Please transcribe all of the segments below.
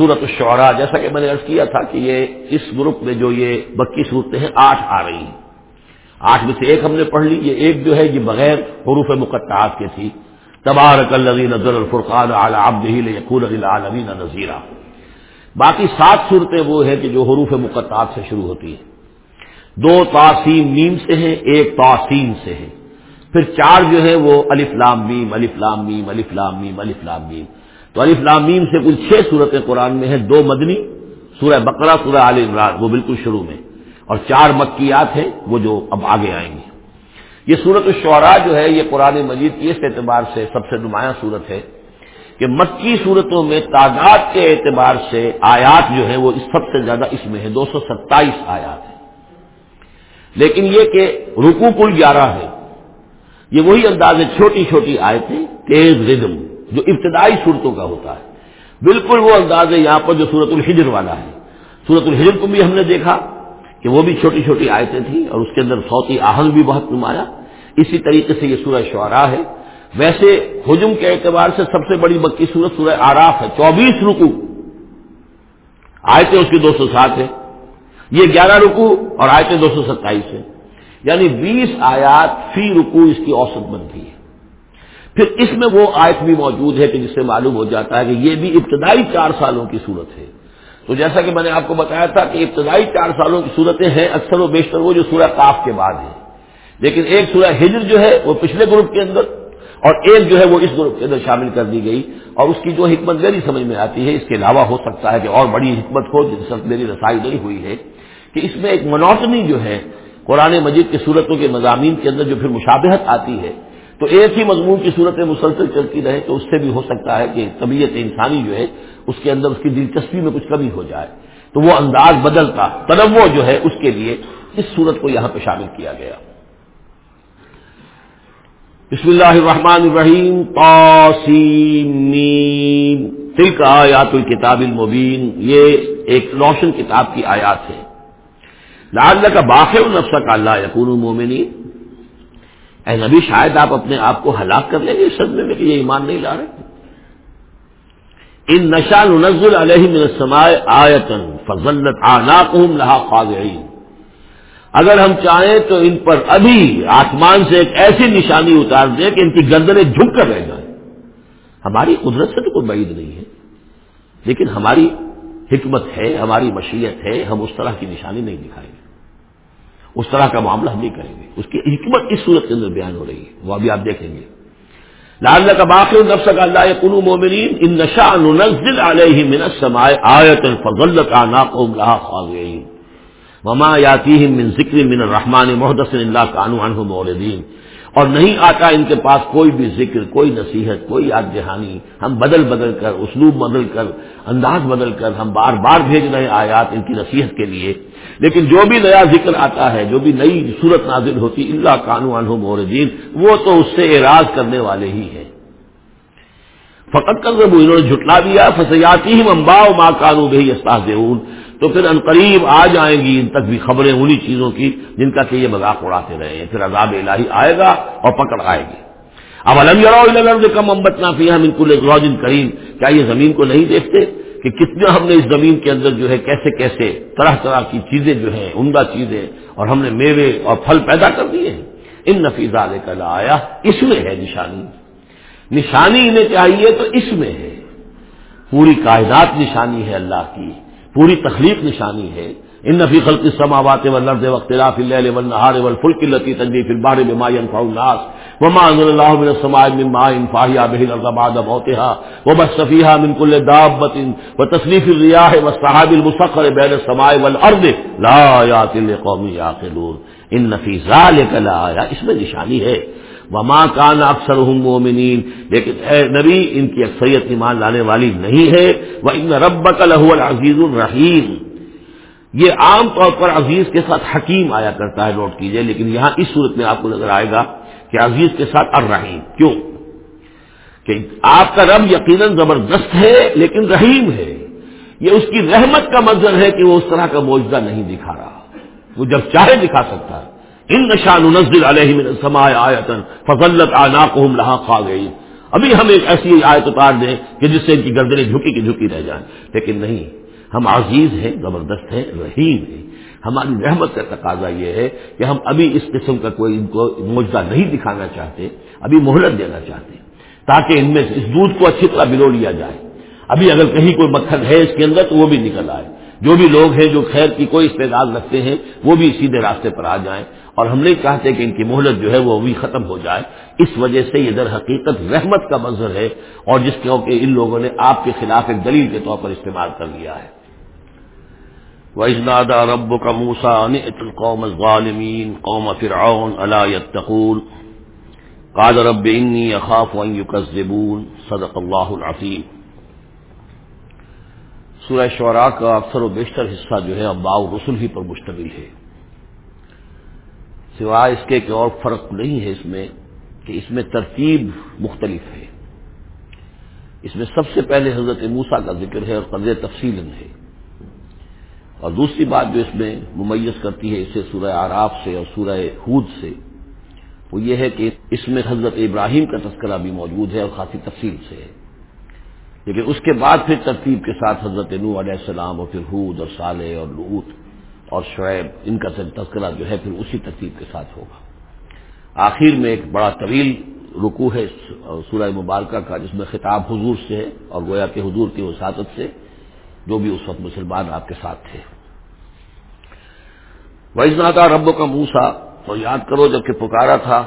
سورت الشعراء، جیسا کہ میں نے عرض کیا تھا کہ یہ اس گروپ میں جو یہ بکی صورتیں ہیں، آٹھ آ رہی ہیں۔ آٹھ میں سے ایک ہم نے پڑھ لی، یہ ایک جو ہے، یہ بغیر حروف مقطعات کے تھی۔ تبارک الذی نزل الفرقان علی عبده لیکون للعالمین نذیرا۔ باقی سات صورتیں وہ ہیں کہ جو حروف مقطعات سے شروع ہوتی ہیں۔ دو تاسیم میم سے ہیں، ایک تاسیم سے ہے پھر چار جو ہے وہ الف لام میم، الف لام میم، الف لام میم، الف لام میم۔ تو الف لام میم سے کل چھ صورتیں قرآن میں ہیں، دو مدنی، سورہ بقرہ، سورہ عال عمران، وہ بالکل شروع میں۔ اور چار مکیات ہیں، وہ جو اب آگے آئیں گے۔ یہ صورت الشعراء جو ہے، یہ قرآن مجید کی اس اعتبار سے سب سے نمایاں صورت ہے کہ مکی صورتوں میں تعداد کے اعتبار سے آیات جو ہے وہ سب سے زیادہ اس میں ہے دو سو ستائیس آیات ہیں۔ لیکن یہ کہ رکو کل گیارہ ہے، یہ وہی انداز ہے، چھوٹی چھوٹی آیتیں، تیز ردم جو ابتدائی صورتوں کا ہوتا ہے۔ بالکل وہ انداز ہے یہاں پر جو سورت الحجر والا ہے۔ سورت الحجر کو بھی ہم نے دیکھا کہ وہ بھی چھوٹی چھوٹی آیتیں تھیں اور اس کے اندر صوتی آہنگ بھی بہت نمایاں۔ اسی طریقے سے یہ سورہ شعراء ہے۔ ویسے ہجم کے اعتبار سے سب سے بڑی مکی سورت سورہ آراف ہے۔ چوبیس رکو آیتیں اس کی دو سو سات ہے یہ گیارہ رکو اور آیتیں دو سو ستائیس ہے یعنی بیس آیات فی رکو اس کی اوسط بنتی ہے۔ پھر اس میں وہ آیت بھی موجود ہے کہ جس سے معلوم ہو جاتا ہے کہ یہ بھی ابتدائی چار سالوں کی صورت ہے۔ تو جیسا کہ میں نے آپ کو بتایا تھا کہ ابتدائی چار سالوں کی صورتیں ہیں، اکثر و بیشتر وہ جو سورہ کاف کے بعد ہے لیکن ایک سورہ ہجر جو ہے، وہ پچھلے گروپ کے اندر، اور ایک جو ہے، وہ اس گروپ کے اندر شامل کر دی گئی۔ اور اس کی جو حکمت میری سمجھ میں آتی ہے، اس کے علاوہ ہو سکتا ہے کہ اور بڑی حکمت ہو جس وقت میری رسائی نہیں ہوئی ہے، کہ اس میں ایک منوٹنی جو ہے، قرآن مجید کی صورتوں کے مضامین کے اندر جو پھر مشابہت آتی ہے تو ایک ہی مضمون کی صورتیں مسلسل چلتی رہے تو اس سے بھی ہو سکتا ہے کہ طبیعت انسانی جو ہے، اس کے اندر اس کی دلچسپی میں کچھ کمی ہو جائے۔ تو وہ انداز بدلتا، تنوع جو ہے اس کے لیے اس صورت کو یہاں پہ شامل کیا گیا۔ بسم اللہ الرحمن الرحیم قاسمین تلک آیات الکتاب المبین، یہ ایک روشن کتاب کی آیات ہے لال کا باخر نفس کا اللہ یقون مومنی اے نبی، شاید آپ اپنے آپ کو ہلاک کر لیں گے اس صدمے میں کہ یہ ایمان نہیں لا رہے۔ ان نشان نزل علیہ من السماء آیتن فضلت آناقہم لہا خاضعین۔ اگر ہم چاہیں تو ان پر ابھی آسمان سے ایک ایسی نشانی اتار دیں کہ ان کی گردنیں جھک کر رہ جائیں۔ ہماری قدرت سے تو کوئی بعید نہیں ہے۔ لیکن ہماری حکمت ہے، ہماری مشیت ہے، ہم اس طرح کی نشانی نہیں دکھائیں گے۔ اس طرح کا معاملہ ہم نہیں کریں گے۔ اس کی حکمت اس صورت کے اندر بیان ہو رہی ہے۔ وہ ابھی آپ دیکھیں گے۔ لال کا باقی نفس کا اللہ کنو مومنین، ان نشا نزل علیہ من السماء آیت فضلت عناقهم لها خاضعين وما یاتیہم من ذکر من الرحمن محدث اللہ کانو عنہ موردین اور نہیں آتا ان کے پاس کوئی بھی ذکر، کوئی نصیحت، کوئی یاد دہانی۔ ہم بدل بدل کر، اسلوب بدل کر، انداز بدل کر ہم بار بار بھیج رہے آیات ان کی نصیحت کے لیے۔ لیکن جو بھی نیا ذکر آتا ہے، جو بھی نئی صورت نازل ہوتی، اللہ کانو عنہ موردین، وہ تو اس سے اعراض کرنے والے ہی ہیں۔ فقط کر انہوں نے جھٹلا دیا فسیاتی ممبا ماں کانو بھائی استاذ تو پھر ان قریب آ جائیں گی، ان تک بھی خبریں انہی چیزوں کی جن کا کہ یہ مذاق اڑاتے رہے ہیں۔ پھر عذاب الہی آئے گا اور پکڑ آئے گی۔ اب الم کم امبت نافیہ بالکل روزن کریم کیا یہ زمین کو نہیں دیکھتے؟ کہ کتنا ہم نے اس زمین کے اندر جو ہے کیسے کیسے طرح طرح کی چیزیں جو ہیں، عمدہ چیزیں، اور ہم نے میوے اور پھل پیدا کر دیے ہیں۔ ان نفیزہ لے کر آیا اس میں ہے نشانی۔ نشانی انہیں چاہیے تو اس میں ہے۔ پوری کائنات نشانی ہے اللہ کی، پوری تخلیق نشانی ہے۔ ان نفی خلق السماوات والارض واختلاف الليل والنهار والفلك التي تجري في البحر بما ينفع الناس۔ وما انزل الله من السماء من ماء فاحيا به الارض بعد موتها وبث فيها من كل دابة وتصريف الرياح والسحاب المسخر بين السماء والارض لا لقوم يعقلون ان في ذلك لآيات اس میں نشانی ہے وما کان اکثر مومنین لیکن اے نبی ان کی اکثریت ایمان لانے والی نہیں ہے وہ ان رب کا لہو العزیز الرحیم یہ عام طور پر عزیز کے ساتھ حکیم آیا کرتا ہے نوٹ کیجیے لیکن یہاں اس صورت میں آپ کو نظر آئے گا کہ عزیز کے ساتھ الرحیم، کیوں؟ کہ آپ کا رب یقیناً زبردست ہے لیکن رحیم ہے۔ یہ اس کی رحمت کا منظر ہے کہ وہ اس طرح کا موجودہ نہیں دکھا رہا۔ وہ جب چاہے دکھا سکتا۔ ہے ان نشان نزل علیہ من السماء آیتن فضلت آناقهم لها خاضعين ابھی ہم ایک ایسی آیت اتار دیں کہ جس سے ان کی گردنیں جھکی کی جھکی رہ جائیں۔ لیکن نہیں، ہم عزیز ہیں، زبردست ہیں، رحیم ہیں۔ ہماری رحمت کا تقاضا یہ ہے کہ ہم ابھی اس قسم کا کوئی ان کو موجودہ نہیں دکھانا چاہتے، ابھی مہلت دینا چاہتے تاکہ ان میں اس دودھ کو اچھی طرح بلو لیا جائے۔ ابھی اگر کہیں کوئی مکھن ہے اس کے اندر تو وہ بھی نکل آئے۔ جو بھی لوگ ہیں جو خیر کی کوئی استعداد رکھتے ہیں، وہ بھی سیدھے راستے پر آ جائیں۔ اور ہم نہیں چاہتے کہ ان کی مہلت جو ہے وہ بھی ختم ہو جائے۔ اس وجہ سے یہ در حقیقت رحمت کا منظر ہے۔ اور جس کو کہ ان لوگوں نے آپ کے خلاف ایک دلیل کے طور پر استعمال کر لیا ہے۔ وَإِذْ رَبُّكَ مُوسَىٰ نِئْتِ الْقَوْمَ الظَّالِمِينَ قَوْمَ فِرْعَوْنَ أَلَا يَتَّقُونَ قَالَ رَبِّ إِنِّي أَخَافُ أَن يُكَذِّبُونَ صدق اللہ العظیم سورہ شعراء کا اکثر و بیشتر حصہ جو ہے اباؤ رسول ہی پر مشتمل ہے۔ سوائے اس کے کہ اور فرق نہیں ہے اس میں کہ اس میں ترتیب مختلف ہے۔ اس میں سب سے پہلے حضرت موسا کا ذکر ہے اور قدر تفصیل ہے۔ اور دوسری بات جو اس میں ممیز کرتی ہے اسے سورہ آراف سے اور سورہ حود سے، وہ یہ ہے کہ اس میں حضرت ابراہیم کا تذکرہ بھی موجود ہے اور خاصی تفصیل سے ہے۔ لیکن اس کے بعد پھر ترتیب کے ساتھ حضرت نو علیہ السلام اور پھر حود اور صالح اور لوت اور شعیب، ان کا تذکرہ جو ہے پھر اسی ترتیب کے ساتھ ہوگا۔ آخر میں ایک بڑا طویل رکو ہے سورہ مبارکہ کا، جس میں خطاب حضور سے ہے اور گویا کے حضور کی وساطت سے۔ جو بھی اس وقت مسلمان آپ کے ساتھ تھے۔ ویزنا کا رب کا موسا تو یاد کرو جبکہ پکارا تھا،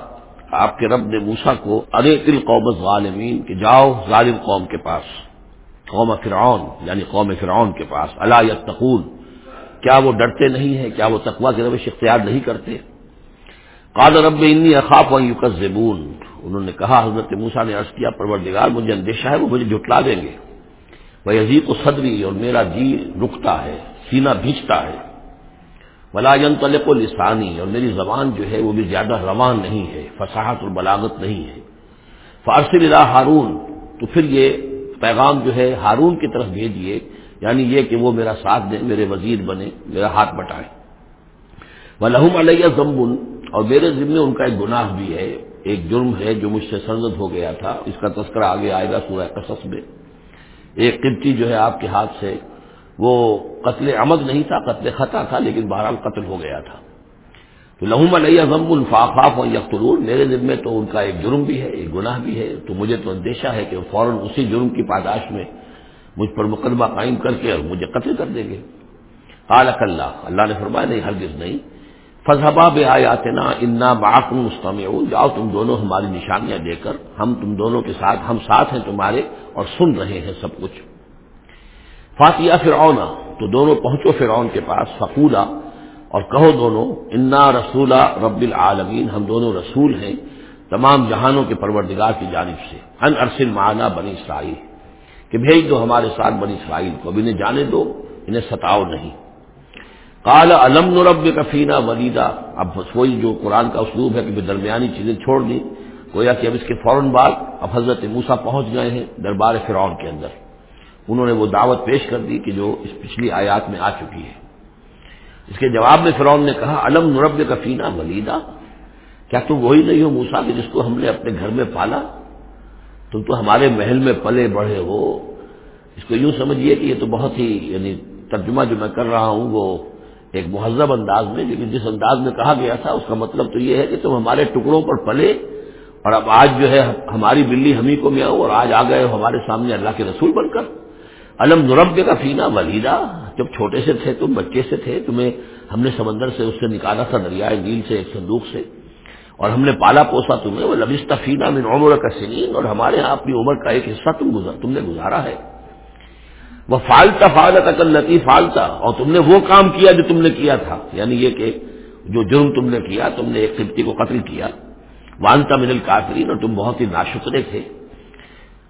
آپ کے رب نے موسا کو ارے تل قوم ظالمین کہ جاؤ ظالم قوم کے پاس، قوم فرعون یعنی قوم فرعون کے پاس اللہ یتقون کیا وہ ڈرتے نہیں ہیں، کیا وہ تقوا کی روش اختیار نہیں کرتے؟ قاد رب انی اخاف و یوکزبون انہوں نے کہا، حضرت موسا نے عرض کیا، پروردگار مجھے اندیشہ ہے، وہ مجھے جھٹلا دیں گے۔ وہ عزیز و صدری اور میرا جی رکتا ہے، سینہ بھیجتا ہے۔ ولاجن طلق و لسانی اور میری زبان جو ہے وہ بھی زیادہ روان نہیں ہے، فصاحت اور بلاغت نہیں ہے۔ فارسی اللہ ہارون، تو پھر یہ پیغام جو ہے ہارون کی طرف بھیجیے یعنی یہ کہ وہ میرا ساتھ دیں، میرے وزیر بنے میرا ہاتھ بٹائیں۔ وہ لہم علیہ زمبن اور میرے ذمے ان کا ایک گناہ بھی ہے، ایک جرم ہے جو مجھ سے سرزد ہو گیا تھا۔ اس کا تذکرہ آگے آئے گا سورہ قصص میں۔ ایک قبطی جو ہے آپ کے ہاتھ سے، وہ قتل عمد نہیں تھا، قتل خطا تھا، لیکن بہرحال قتل ہو گیا تھا۔ تو لہوم علیہ ضم الفاقاف و یکترور میرے دل میں تو ان کا ایک جرم بھی ہے، ایک گناہ بھی ہے۔ تو مجھے تو اندیشہ ہے کہ فوراً اسی جرم کی پاداش میں مجھ پر مقدمہ قائم کر کے اور مجھے قتل کر دیں گے۔ اعلی اللہ اللہ نے فرمایا، نہیں، ہرگز نہیں۔ فضحبا بے آیات نا انا باقم مستم جاؤ تم دونوں ہماری نشانیاں دے کر ہم تم دونوں کے ساتھ ہم ساتھ ہیں تمہارے اور سن رہے ہیں سب کچھ۔ فاتیہ فرعون، تو دونوں پہنچو فرعون کے پاس، فقولا، اور کہو دونوں، انا رسولہ رب العالمین ہم دونوں رسول ہیں تمام جہانوں کے پروردگار کی جانب سے۔ ان ارسل معنا بنی اسرائیل کہ بھیج دو ہمارے ساتھ بنی اسرائیل کو، اب انہیں جانے دو، انہیں ستاؤ نہیں۔ کال علم نرب کفینہ ولیدہ اب وہی جو قرآن کا اسلوب ہے کہ درمیانی چیزیں چھوڑ دی، گویا کہ اب اس کے فوراً بعد اب حضرت موسا پہنچ گئے ہیں دربار فرعون کے اندر۔ انہوں نے وہ دعوت پیش کر دی کہ جو اس پچھلی آیات میں آ چکی ہے۔ اس کے جواب میں فرعون نے کہا علم نرب کفینہ ولیدہ کیا تم وہی نہیں ہو موسا کہ جس کو ہم نے اپنے گھر میں پالا؟ تم تو ہمارے محل میں پلے بڑھے ہو۔ اس کو یوں سمجھیے کہ یہ تو بہت ہی یعنی ترجمہ جو میں کر رہا ہوں وہ ایک مہذب انداز میں، لیکن جس انداز میں کہا گیا تھا، اس کا مطلب تو یہ ہے کہ تم ہمارے ٹکڑوں پر پلے اور اب آج جو ہے ہماری بلی ہمیں کو میں آؤ اور آج آ گئے ہو ہمارے سامنے اللہ کے رسول بن کر۔ علم نرب کا فینا ولیدہ جب چھوٹے سے تھے، تم بچے سے تھے، تمہیں ہم نے سمندر سے اس سے نکالا تھا، دریائے نیل سے، ایک صندوق سے، اور ہم نے پالا پوسا تمہیں۔ وہ لبستہ فینا میں عمر کا سنین اور ہمارے یہاں اپنی عمر کا ایک حصہ تم گزر تم نے گزارا ہے۔ وہ فالتا فالت اکلتی فالتا اور تم نے وہ کام کیا جو تم نے کیا تھا۔ یعنی یہ کہ جو جرم تم نے کیا، تم نے ایک خطی کو قتل کیا۔ وانتا من القاترین اور تم بہت ہی ناشکرے تھے۔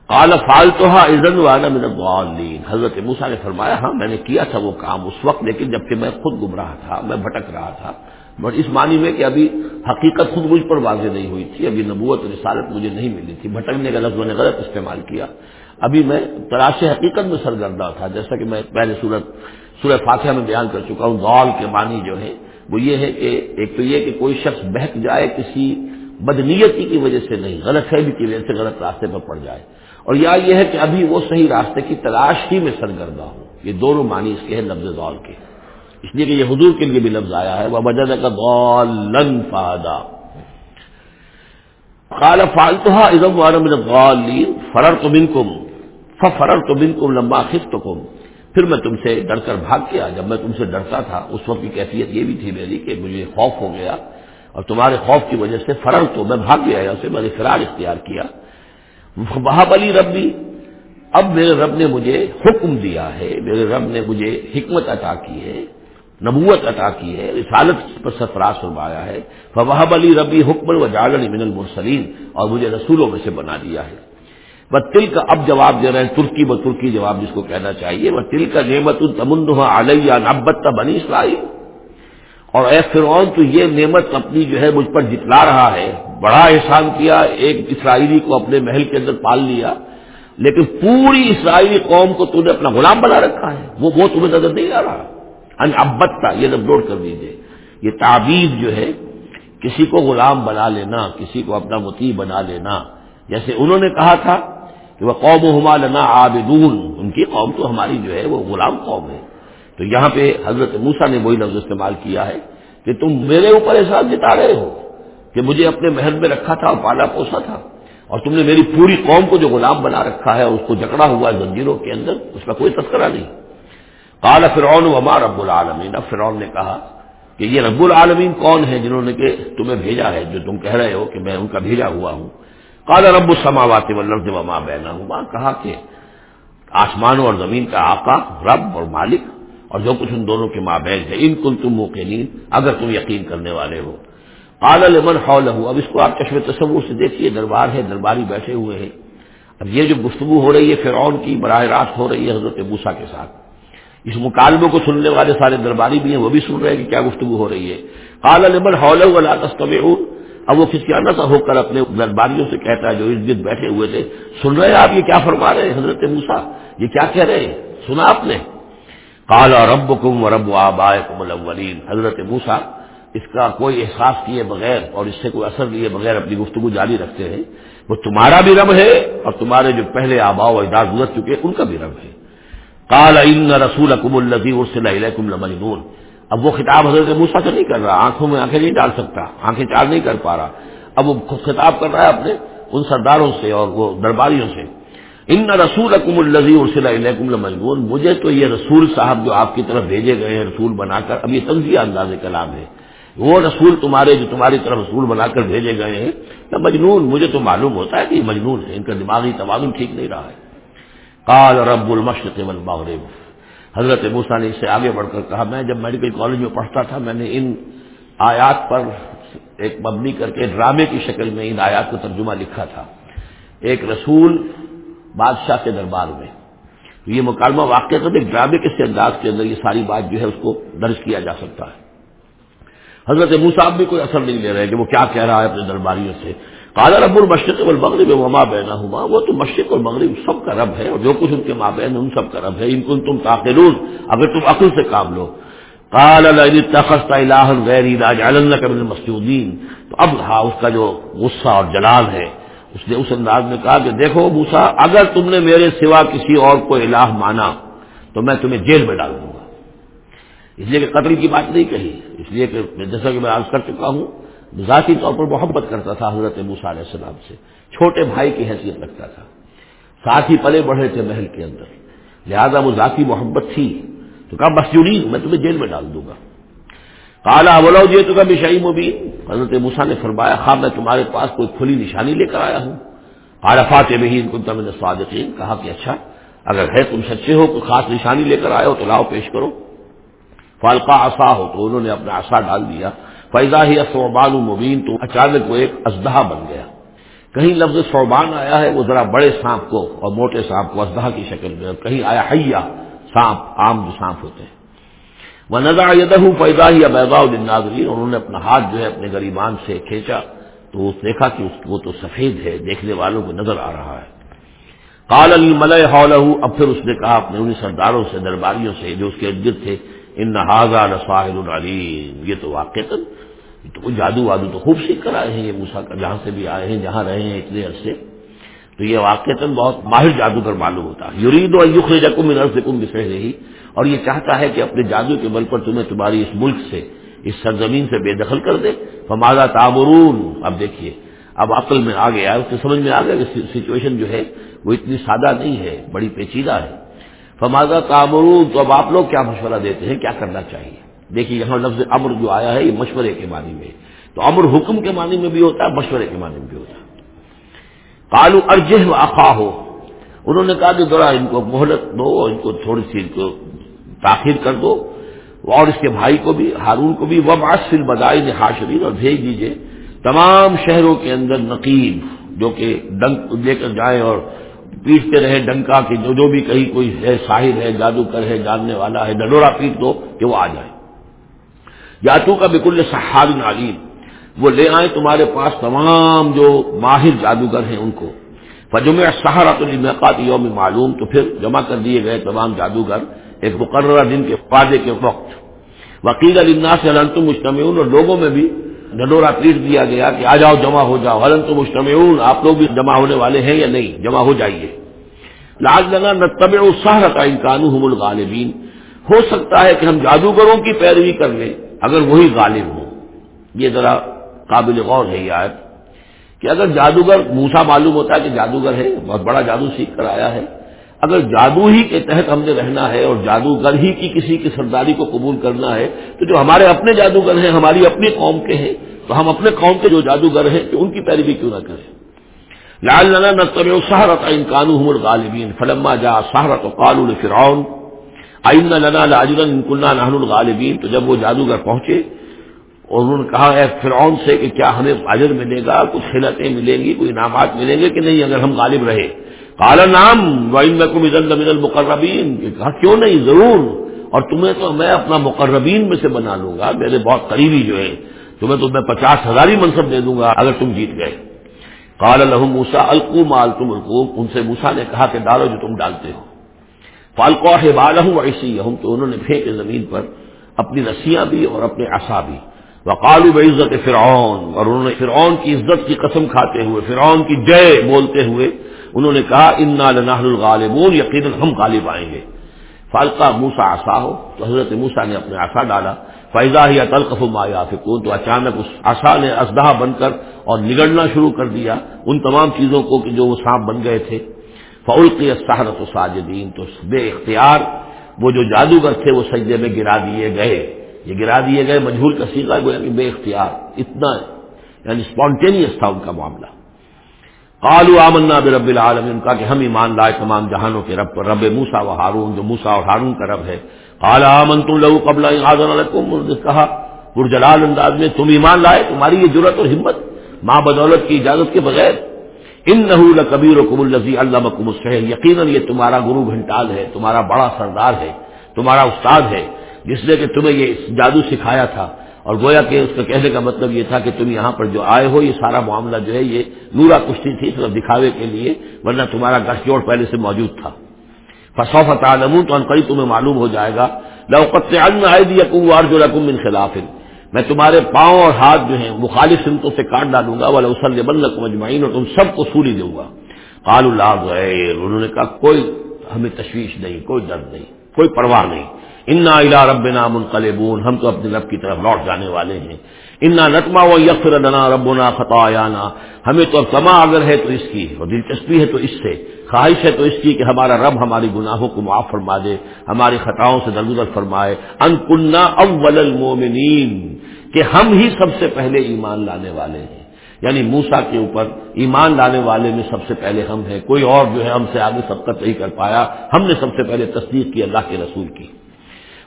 قال فالتو عزن والا من الضالین۔ حضرت موسا نے فرمایا ہاں میں نے کیا تھا وہ کام اس وقت، لیکن جبکہ میں خود گمراہ تھا، میں بھٹک رہا تھا۔ بٹ اس معنی میں کہ ابھی حقیقت خود مجھ پر واضح نہیں ہوئی تھی، ابھی نبوت رسالت مجھے نہیں ملی تھی۔ بھٹکنے کا لفظ نے غلط استعمال کیا۔ ابھی میں تلاش حقیقت میں سرگردہ تھا، جیسا کہ میں پہلے صورت سورہ فاتحہ میں بیان کر چکا ہوں غال کے معنی جو ہے وہ یہ ہے کہ ایک تو یہ کہ کوئی شخص بہک جائے کسی بدنیتی کی وجہ سے نہیں، غلط فہمی کی وجہ سے غلط راستے پر پڑ جائے۔ اور یا یہ ہے کہ ابھی وہ صحیح راستے کی تلاش ہی میں سرگردہ ہو یہ دونوں معنی اس کے ہیں، لفظ دول کے۔ اس لیے کہ یہ حضور کے لیے بھی لفظ آیا ہے وہ وجہ کا غالن فادا۔ قال فالتها اذا وانا من الضالين فررت منكم ففررت منكم لما خفتكم۔ پھر میں تم سے ڈر کر بھاگ گیا۔ جب میں تم سے ڈرتا تھا، اس وقت کی کیفیت یہ بھی تھی میری کہ مجھے خوف ہو گیا اور تمہارے خوف کی وجہ سے فرر تو میں بھاگ گیا۔ اسے میں نے فرار اختیار کیا۔ وہاں بلی ربی اب میرے رب نے مجھے حکم دیا ہے۔ میرے رب نے مجھے حکمت عطا کی ہے، نبوت عطا کی ہے، رسالت پر سرفراز فرمایا ہے۔ فوہب علی ربی حکم و جاگن من المرسلین اور مجھے رسولوں میں سے بنا دیا ہے۔ وہ تل کا اب جواب دے رہے ہیں، ترکی ب ترکی جواب جس کو کہنا چاہیے۔ وہ تل کا نعمت التمند علیہ نبت بنی اسلائی اور اے فرعون، تو یہ نعمت اپنی جو ہے مجھ پر جتلا رہا ہے۔ بڑا احسان کیا، ایک اسرائیلی کو اپنے محل کے اندر پال لیا۔ لیکن پوری اسرائیلی قوم کو تو نے اپنا غلام بنا رکھا ہے۔ وہ وہ تمہیں نظر نہیں آ رہا۔ ان ابت یہ لفظ نوٹ کر دیجیے یہ تعبیر جو ہے، کسی کو غلام بنا لینا، کسی کو اپنا متی بنا لینا۔ جیسے انہوں نے کہا تھا وہ قوم ہما لنا عابدون، ان کی قوم تو ہماری جو ہے وہ غلام قوم ہے۔ تو یہاں پہ حضرت موسا نے وہی لفظ استعمال کیا ہے کہ تم میرے اوپر احساس جتا رہے ہو کہ مجھے اپنے محل میں رکھا تھا اور پالا پوسا تھا اور تم نے میری پوری قوم کو جو غلام بنا رکھا ہے اس کو جکڑا ہوا ہے زنجیروں کے اندر، اس کا کوئی تذکرہ نہیں۔ قال فرعون وما رب العالمین۔ اب فرعون نے کہا کہ یہ رب العالمین کون ہے جنہوں نے کہ تمہیں بھیجا ہے، جو تم کہہ رہے ہو کہ میں ان کا بھیجا ہوا ہوں۔ قال رب السماوات والارض وما بینہما کہا کہ آسمانوں اور زمین کا آقا، رب اور مالک، اور جو کچھ ان دونوں کے مابین ہے ان کل تم موقعین اگر تم یقین کرنے والے ہو۔ قال لمن حوله، اب اس کو آپ چشم تصور سے دیکھیے، دربار ہے، درباری بیٹھے ہوئے ہیں۔ اب یہ جو گفتگو ہو رہی ہے، فرعون کی براہ راست ہو رہی ہے حضرت موسا کے ساتھ۔ اس مکالمے کو سننے والے سارے درباری بھی ہیں، وہ بھی سن رہے ہیں کہ کیا گفتگو ہو رہی ہے۔ قال لمن حوله، ولا تستمعون اب وہ کسی سا ہو کر اپنے درباریوں سے کہتا ہے جو ارد گرد بیٹھے ہوئے تھے، سن رہے ہیں آپ یہ کیا فرما رہے ہیں حضرت موسا یہ کیا کہہ رہے ہیں؟ سنا آپ نے۔ کالا رب کم و رب آبائے حضرت موسا اس کا کوئی احساس کیے بغیر اور اس سے کوئی اثر لیے بغیر اپنی گفتگو جاری رکھتے ہیں۔ وہ تمہارا بھی رب ہے اور تمہارے جو پہلے آبا و اجداد گزر چکے، ان کا بھی رب ہے۔ کال ان رسول اکم الزی ارسل مجنون اب وہ خطاب حضرت موسا سے نہیں کر رہا، آنکھوں میں آنکھیں نہیں ڈال سکتا، آنکھیں چار نہیں کر پا رہا۔ اب وہ خطاب کر رہا ہے اپنے ان سرداروں سے اور وہ درباریوں سے۔ ان رسول اکم الزی ارسل مجھے تو یہ رسول صاحب جو آپ کی طرف بھیجے گئے ہیں رسول بنا کر، اب یہ تنزیہ انداز کلام ہے۔ وہ رسول تمہارے جو تمہاری طرف رسول بنا کر بھیجے گئے ہیں مجنون، مجھے تو معلوم ہوتا ہے کہ یہ مجنون ہے ان کا دماغی توازن ٹھیک نہیں رہا ہے۔ کال رب المشرق والمغرب۔ حضرت موسا نے اس سے آگے بڑھ کر کہا، میں جب میڈیکل کالج میں پڑھتا تھا، میں نے ان آیات پر ایک مبنی کر کے ڈرامے کی شکل میں ان آیات کو ترجمہ لکھا تھا۔ ایک رسول بادشاہ کے دربار میں۔ یہ مکالمہ واقع تھا ایک ڈرامے کے انداز کے اندر یہ ساری بات جو ہے اس کو درج کیا جا سکتا ہے۔ حضرت موساب بھی کوئی اثر نہیں لے رہے کہ وہ کیا کہہ رہا ہے اپنے درباریوں سے۔ کالا رب المشرق والمغرب وما بینہما وہ تو مشرق اور مغرب سب کا رب ہے اور جو کچھ ان کے ماں بہن ان سب کا رب ہے، ان کو تم تاخرون اگر تم عقل سے کام لو۔ کال تخت الہ غیر کا مسجودین تو اب ہاں اس کا جو غصہ اور جلال ہے، اس نے اس انداز میں کہا کہ دیکھو موسا اگر تم نے میرے سوا کسی اور کو الہ مانا، تو میں تمہیں جیل میں ڈال دوں گا۔ اس لیے کہ قتل کی بات نہیں کہی، اس لیے کہ جیسا کہ میں عرض کر چکا ہوں ذاتی طور پر محبت کرتا تھا حضرت موسا علیہ السلام سے۔ چھوٹے بھائی کی حیثیت رکھتا تھا۔ ساتھ ہی پلے بڑھے تھے محل کے اندر۔ لہذا وہ ذاتی محبت تھی۔ تو کہا، بس میں تمہیں جیل میں ڈال دوں گا۔ کالا بولو جی تو کبھی شاہی مبین۔ حضرت موسا نے فرمایا خواب میں تمہارے پاس کوئی کھلی نشانی لے کر آیا ہوں۔ عارفات میں کن تم نے صادقین کہا کہ اچھا اگر ہے تم سچے ہو، کوئی خاص نشانی لے کر آئے ہو، تو لاؤ، پیش کرو۔ فالقا آسا ہو، تو انہوں نے اپنا آسا ڈال دیا۔ فیضا ہی صوبان مبین تو اچانک وہ ایک ازدہا بن گیا۔ کہیں لفظ صوبان آیا ہے، وہ ذرا بڑے سانپ کو اور موٹے سانپ کو ازدہا کی شکل میں، اور کہیں آیا حیا، سانپ، عام جو سانپ ہوتے ہیں۔ وہ نظر یدہ فیضا ہی ابیضا الناظرین انہوں نے اپنا ہاتھ جو ہے اپنے گریبان سے کھینچا، تو اس دیکھا کہ وہ تو سفید ہے، دیکھنے والوں کو نظر آ رہا ہے۔ کال علی ملئے اب پھر اس نے کہا اپنے انہیں سرداروں سے، درباریوں سے جو اس کے ارد گرد تھے ان نہذا نساہل العلیم یہ تو واقع تو جادو وادو تو خوب سیکھ کر آئے ہیں، یہ موسا کا جہاں سے بھی آئے ہیں، جہاں رہے ہیں، اتنے عرصے۔ تو یہ واقع بہت ماہر جادوگر معلوم ہوتا ہے۔ یورید و یوخ رقم عرض کم بفر رہی اور یہ چاہتا ہے کہ اپنے جادو کے بل پر تمہیں تمہاری اس ملک سے، اس سرزمین سے بے دخل کر دے۔ فمادا تعمرون اب دیکھیے، اب عقل میں آ گیا اس سے سمجھ میں آ گیا کہ سچویشن جو ہے وہ اتنی سادہ نہیں ہے، بڑی پیچیدہ ہے۔ فمادا تعمرون تو اب آپ لوگ کیا مشورہ دیتے ہیں؟ کیا کرنا چاہیے؟ دیکھیے، یہاں لفظ امر جو آیا ہے، یہ مشورے کے معنی میں تو امر حکم کے معنی میں بھی ہوتا ہے، مشورے کے معنی میں بھی ہوتا ہے۔ کالو ارجہ افا ہو انہوں نے کہا کہ ذرا ان کو مہلت دو، ان کو تھوڑی سی ان کو تاخیر کر دو۔ اور اس کے بھائی کو بھی، ہارون کو بھی وہ ماسل بدائی نے اور بھیج دیجیے تمام شہروں کے اندر نقیب، جو کہ ڈنک لے کر جائیں اور پیٹتے رہے ڈنکا کہ جو جو بھی کہیں کوئی ہے ساحل ہے جادوگر ہے، جاننے والا ہے ڈڈورا پیٹ دو کہ وہ آ جائے۔ یاتو کا بالکل سہار علیم، وہ لے آئے تمہارے پاس تمام جو ماہر جادوگر ہیں ان کو۔ فجم سہارا تو یوم معلوم، تو پھر جمع کر دیے گئے تمام جادوگر ایک مقررہ دن کے فادے کے وقت۔ وکیل علنا سے النتم اور لوگوں میں بھی ڈڈورا پیٹ دیا گیا کہ آ جاؤ، جمع ہو جاؤ۔ النت مشتمعون آپ لوگ بھی جمع ہونے والے ہیں یا نہیں؟ جمع ہو جائیے۔ لاج لگا نہ طب سہر کا انکان ہم الغالبین۔ ہو سکتا ہے کہ ہم جادوگروں کی پیروی کر لیں، اگر وہی غالب ہوں۔ یہ ذرا قابل غور ہے یہ آیت۔ کہ اگر جادوگر موسا معلوم ہوتا ہے کہ جادوگر ہے، بہت بڑا جادو سیکھ کر آیا ہے۔ اگر جادو ہی کے تحت ہم نے رہنا ہے اور جادوگر ہی کی کسی کی سرداری کو قبول کرنا ہے، تو جو ہمارے اپنے جادوگر ہیں، ہماری اپنی قوم کے ہیں، تو ہم اپنے قوم کے جو جادوگر ہیں ان کی پیروی کیوں نہ کریں۔ لال لنا نتب سہرت ان کانو الغالبین فلما جا سہرت قالو فرعون آئین لنا لاجرن کلنا نہن الغالبین تو جب وہ جادوگر پہنچے اور انہوں نے کہا ہے فرعون سے کہ کیا ہمیں اجر ملے گا؟ کچھ خلتیں ملیں گی، کوئی انعامات ملیں گے کہ نہیں؟ اگر ہم غالب رہے۔ کالا نام وائن میں کم ادل من المقربین کہا، کیوں نہیں؟ ضرور۔ اور تمہیں تو میں اپنا مقربین میں سے بنا لوں گا۔ میرے بہت قریبی جو ہے تمہیں تو میں پچاس ہزاری منصب دے دوں گا اگر تم جیت گئے۔ کال الحم موسا القو مال تم القوم ان سے موسا نے کہا کہ ڈالو جو تم ڈالتے ہو۔ فالکو ہے بالحم ایسی ہوں تو انہوں نے پھینکے زمین پر اپنی رسیاں بھی اور اپنے اصا بھی۔ وقالو بعزت فرعون، اور انہوں نے فرعون کی عزت کی قسم کھاتے ہوئے، فرعون کی جے بولتے ہوئے انہوں نے کہا، انا لنحل الغالبون، یقیناً ہم غالب آئیں گے۔ فالقا موسا آسا ہو، تو حضرت موسا نے اپنے آسا ڈالا۔ فیضا ہی تلقف ما یافقون تو اچانک اس آسا نے اسدہ بن کر اور نگڑنا شروع کر دیا ان تمام چیزوں کو کہ جو وہ سانپ بن گئے تھے۔ فعلقی سہرت و ساجدین تو بے اختیار وہ جو جادوگر تھے وہ سجدے میں گرا دیے گئے۔ یہ گرا دیے گئے مجہور کا سیکھا گویا کہ بے اختیار، اتنا یعنی اسپونٹینیس تھا ان کا معاملہ۔ قالو آمنا برب العالمین کا کہ ہم ایمان لائے تمام جہانوں کے رب پر، رب موسا و ہارون، جو موسا اور ہارون کا رب ہے۔ قال آمن تم لہو قبل کہا پرجلال انداز میں، تم ایمان لائے، تمہاری یہ ضرورت اور ہمت ماں بدولت کی اجازت کے بغیر۔ ان نہ کبیر و قبول الزی اللہ مکم یقیناً یہ تمہارا گرو گھنٹال ہے، تمہارا بڑا سردار ہے، تمہارا استاد ہے۔ جس نے کہ تمہیں یہ جادو سکھایا تھا اور گویا کہ اس کا کہنے کا مطلب یہ تھا کہ تم یہاں پر جو آئے ہو، یہ سارا معاملہ جو ہے، یہ نورا کشتی تھی صرف دکھاوے کے لیے، ورنہ تمہارا گش جوڑ پہلے سے موجود تھا۔ فصوف تعلم تو ان قریب تمہیں معلوم ہو جائے گا۔ لوقت آئے دیا جو رقم ان خلاف۔ میں تمہارے پاؤں اور ہاتھ جو ہیں، مخالف سمتوں سے کاٹ ڈالوں گا۔ والا اسل بن رقم اور تم سب کو سوری دوں گا۔ قال اللہ غیر انہوں نے کہا، کوئی ہمیں تشویش نہیں، کوئی درد نہیں، کوئی پرواہ نہیں۔ انا الا رب نام القلبون ہم تو اپنے رب کی طرف لوٹ جانے والے ہیں۔ انا نتما و یقر دنا ربنا خطایانا ہمیں تو اب تما اگر ہے تو اس کی، اور دلچسپی ہے تو اس سے۔ خواہش ہے تو اس کی کہ ہمارا رب ہماری گناہوں کو معاف فرما دے، ہماری خطاؤں سے درگزر فرمائے۔ ان کنہ اول المومنین کہ ہم ہی سب سے پہلے ایمان لانے والے ہیں۔ یعنی موسا کے اوپر ایمان لانے والے میں سب سے پہلے ہم ہیں۔ کوئی اور جو ہے ہم سے آگے سبقت نہیں کر پایا۔ ہم نے سب سے پہلے تصدیق کی اللہ کے رسول کی۔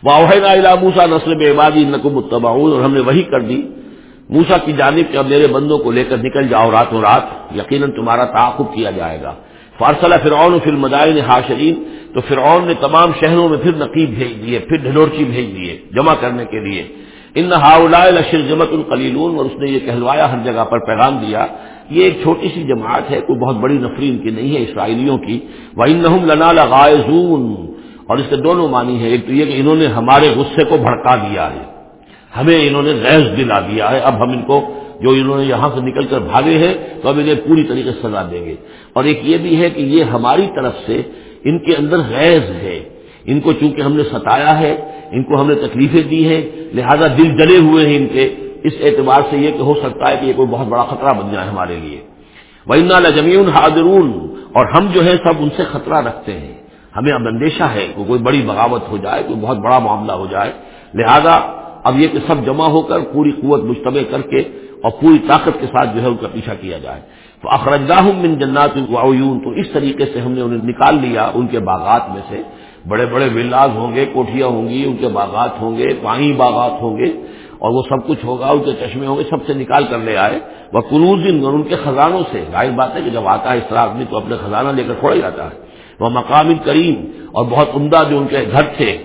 واحد موسا نسل میں عبادی نقم اور ہم نے وہی کر دی موسا کی جانب کے اب میرے بندوں کو لے کر نکل جاؤ راتوں رات، یقیناً تمہارا تعاقب کیا جائے گا۔ فارسلہ فرعون فل مدائن حاشرین، تو فرعون نے تمام شہروں میں پھر نقیب بھیج دیے، پھر ڈھنورچی بھیج دیے جمع کرنے کے لیے۔ ان ہاؤلاشر جمت القلیلون اور اس نے یہ کہلوایا ہر جگہ پر پیغام دیا۔ یہ ایک چھوٹی سی جماعت ہے، کوئی بہت بڑی نفری ان کی نہیں ہے، اسرائیلیوں کی۔ وہ ان لنا لغائزون اور اس کے دونوں معنی ہے ایک تو یہ کہ انہوں نے ہمارے غصے کو بھڑکا دیا ہے۔ ہمیں انہوں نے ریز دلا دیا ہے۔ اب ہم ان کو جو انہوں نے یہاں سے نکل کر بھاگے ہیں، تو اب انہیں پوری طریقے سے سزا دیں گے۔ اور ایک یہ بھی ہے کہ یہ ہماری طرف سے ان کے اندر غیظ ہے۔ ان کو چونکہ ہم نے ستایا ہے، ان کو ہم نے تکلیفیں دی ہیں، لہذا دل جلے ہوئے ہیں ان کے۔ اس اعتبار سے یہ کہ ہو سکتا ہے کہ یہ کوئی بہت بڑا خطرہ بن جائے ہمارے لیے۔ وینا لجمیون حاضرون اور ہم جو ہے سب ان سے خطرہ رکھتے ہیں۔ ہمیں اب اندیشہ ہے کہ کوئی بڑی بغاوت ہو جائے، کوئی بہت بڑا معاملہ ہو جائے۔ لہذا اب یہ کہ سب جمع ہو کر پوری قوت مشتبہ کر کے اور پوری طاقت کے ساتھ جو ہے ان کا پیچھا کیا جائے۔ تو اخرجہ من جنات وعیون تو اس طریقے سے ہم نے انہیں نکال لیا ان کے باغات میں سے۔ بڑے بڑے ولاز ہوں گے کوٹیاں ہوں گی، ان کے باغات ہوں گے، پانی باغات ہوں گے اور وہ سب کچھ ہوگا، ان کے چشمے ہوں گے، سب سے نکال کر لے آئے۔ وہ قروض ان کے خزانوں سے۔ ظاہر بات ہے کہ جب آتا ہے اس طرح آدمی تو اپنے خزانہ لے کر تھوڑا ہی جاتا ہے۔ وہ مقام کریم اور بہت عمدہ جو ان کے گھر تھے،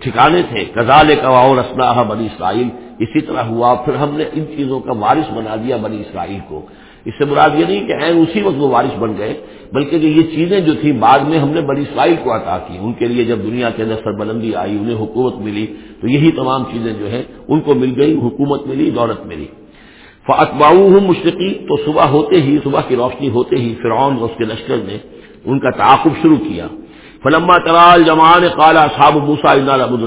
ٹھکانے تھے کزال کا اسلحہ بنی اسرائیل، اسی طرح ہوا۔ پھر ہم نے ان چیزوں کا وارث بنا دیا بنی اسرائیل کو۔ اس سے مراد یہ نہیں کہ این اسی وقت وہ وارث بن گئے، بلکہ کہ یہ چیزیں جو تھیں بعد میں ہم نے بنی اسرائیل کو عطا کی، ان کے لیے جب دنیا کے اندر سربلندی آئی، انہیں حکومت ملی، تو یہی تمام چیزیں جو ہیں، ان کو مل گئی حکومت ملی، دولت ملی۔ فاطباؤ ہوں مشرقی تو صبح ہوتے ہی، صبح کی روشنی ہوتے ہی، فرعون اور اس کے لشکر نے ان کا تعاقب شروع کیا۔ فلما ترال جمان کالا صاب موسا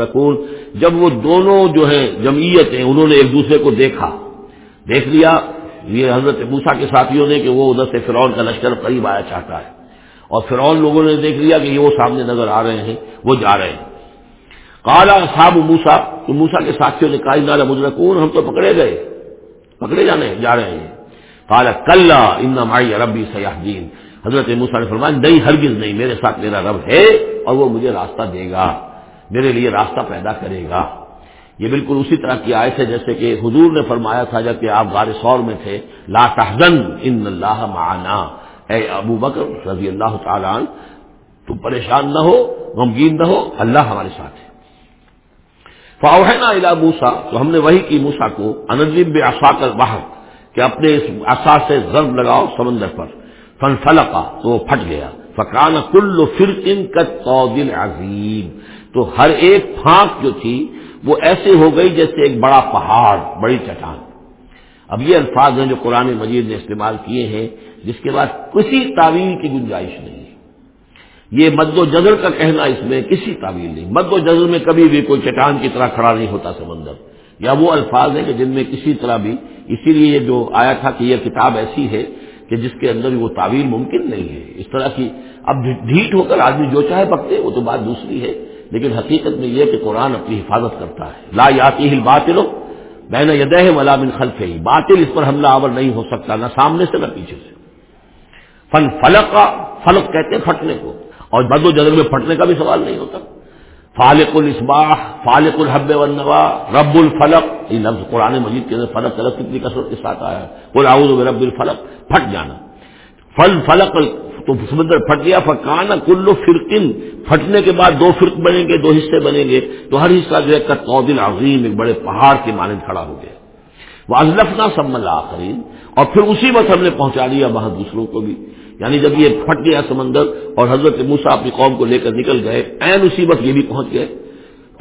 رکون جب وہ دونوں جو ہیں جمعیتیں انہوں نے ایک دوسرے کو دیکھا۔ دیکھ لیا۔ یہ حضرت موسا کے ساتھیوں نے کہ وہ ادھر سے فرعون کا لشکر قریب آیا چاہتا ہے۔ اور فرعون لوگوں نے دیکھ لیا کہ یہ وہ سامنے نظر آ رہے ہیں، وہ جا رہے ہیں۔ کالا صاب موسا تو موسا کے ساتھیوں نے کہا نالا مدرکون، ہم تو پکڑے گئے۔ پکڑے جانے، جا رہے ہیں۔ کالا کل ان مائی عربی سیاح دین حضرت موسا نے فرمایا، نہیں، ہرگز نہیں، میرے ساتھ میرا رب ہے اور وہ مجھے راستہ دے گا، میرے لیے راستہ پیدا کرے گا۔ یہ بالکل اسی طرح کی آئے تھے جیسے کہ حضور نے فرمایا تھا، جبکہ آپ غار سور میں تھے، لا تحزن، ان اللہ معنا۔ اے ابو بکر رضی اللہ تعالیٰ تم پریشان نہ ہو، غمگین نہ ہو، اللہ ہمارے ساتھ ہے۔ فاوحنا الا موسا تو ہم نے وہی کی موسا کو انجیب آسا کر باہر کہ اپنے اس آسا سے ضرب لگاؤ سمندر پر۔ فنفلقا تو وہ پھٹ گیا۔ فکان کل فرقن کا دل عظیم تو ہر ایک پھانک جو تھی، وہ ایسے ہو گئی جیسے ایک بڑا پہاڑ، بڑی چٹان۔ اب یہ الفاظ ہیں جو قرآن مجید نے استعمال کیے ہیں، جس کے بعد کسی تعویل کی گنجائش نہیں۔ یہ مد و جزر کا کہنا اس میں کسی تعویل نہیں۔ مد و جزر میں کبھی بھی کوئی چٹان کی طرح کھڑا نہیں ہوتا سمندر۔ یا وہ الفاظ ہیں کہ جن میں کسی طرح بھی، اسی لیے جو آیا تھا کہ یہ کتاب ایسی ہے کہ جس کے اندر وہ تعویل ممکن نہیں ہے۔ اس طرح کی اب ڈھیٹ ہو کر آدمی جو چاہے پکتے وہ تو بات دوسری ہے۔ لیکن حقیقت میں یہ کہ قرآن اپنی حفاظت کرتا ہے۔ لا یاتی ہل باطل میں نے یدہ ولا من خلف ہی باطل اس پر حملہ آور نہیں ہو سکتا، نہ سامنے سے نہ پیچھے سے۔ فن فلق کا فلق کہتے ہیں پھٹنے کو۔ اور بد و جدر میں پھٹنے کا بھی سوال نہیں ہوتا۔ فالق الاسباح، فالق الحب والنوا، رب الفلق یہ لفظ قرآن مجید کے اندر فلق طلب کتنی کثرت کے ساتھ آیا وہ راؤز رب الفلق، پھٹ جانا۔ فل فلق، تو سمندر پھٹ گیا، فکان کلو فرقن۔ پھٹنے کے بعد دو فرق بنیں گے، دو حصے بنیں گے۔ تو ہر حصہ جو ہے کتودل عظیم، ایک بڑے پہاڑ کے مانند کھڑا ہو گیا۔ وہ ازلف نہ سمل آخرین اور پھر اسی وقت ہم نے پہنچا لیا وہاں دوسروں کو بھی۔ یعنی جب یہ پھٹ گیا سمندر اور حضرت موسا اپنی قوم کو لے کر نکل گئے این اسی وقت یہ بھی پہنچ گئے۔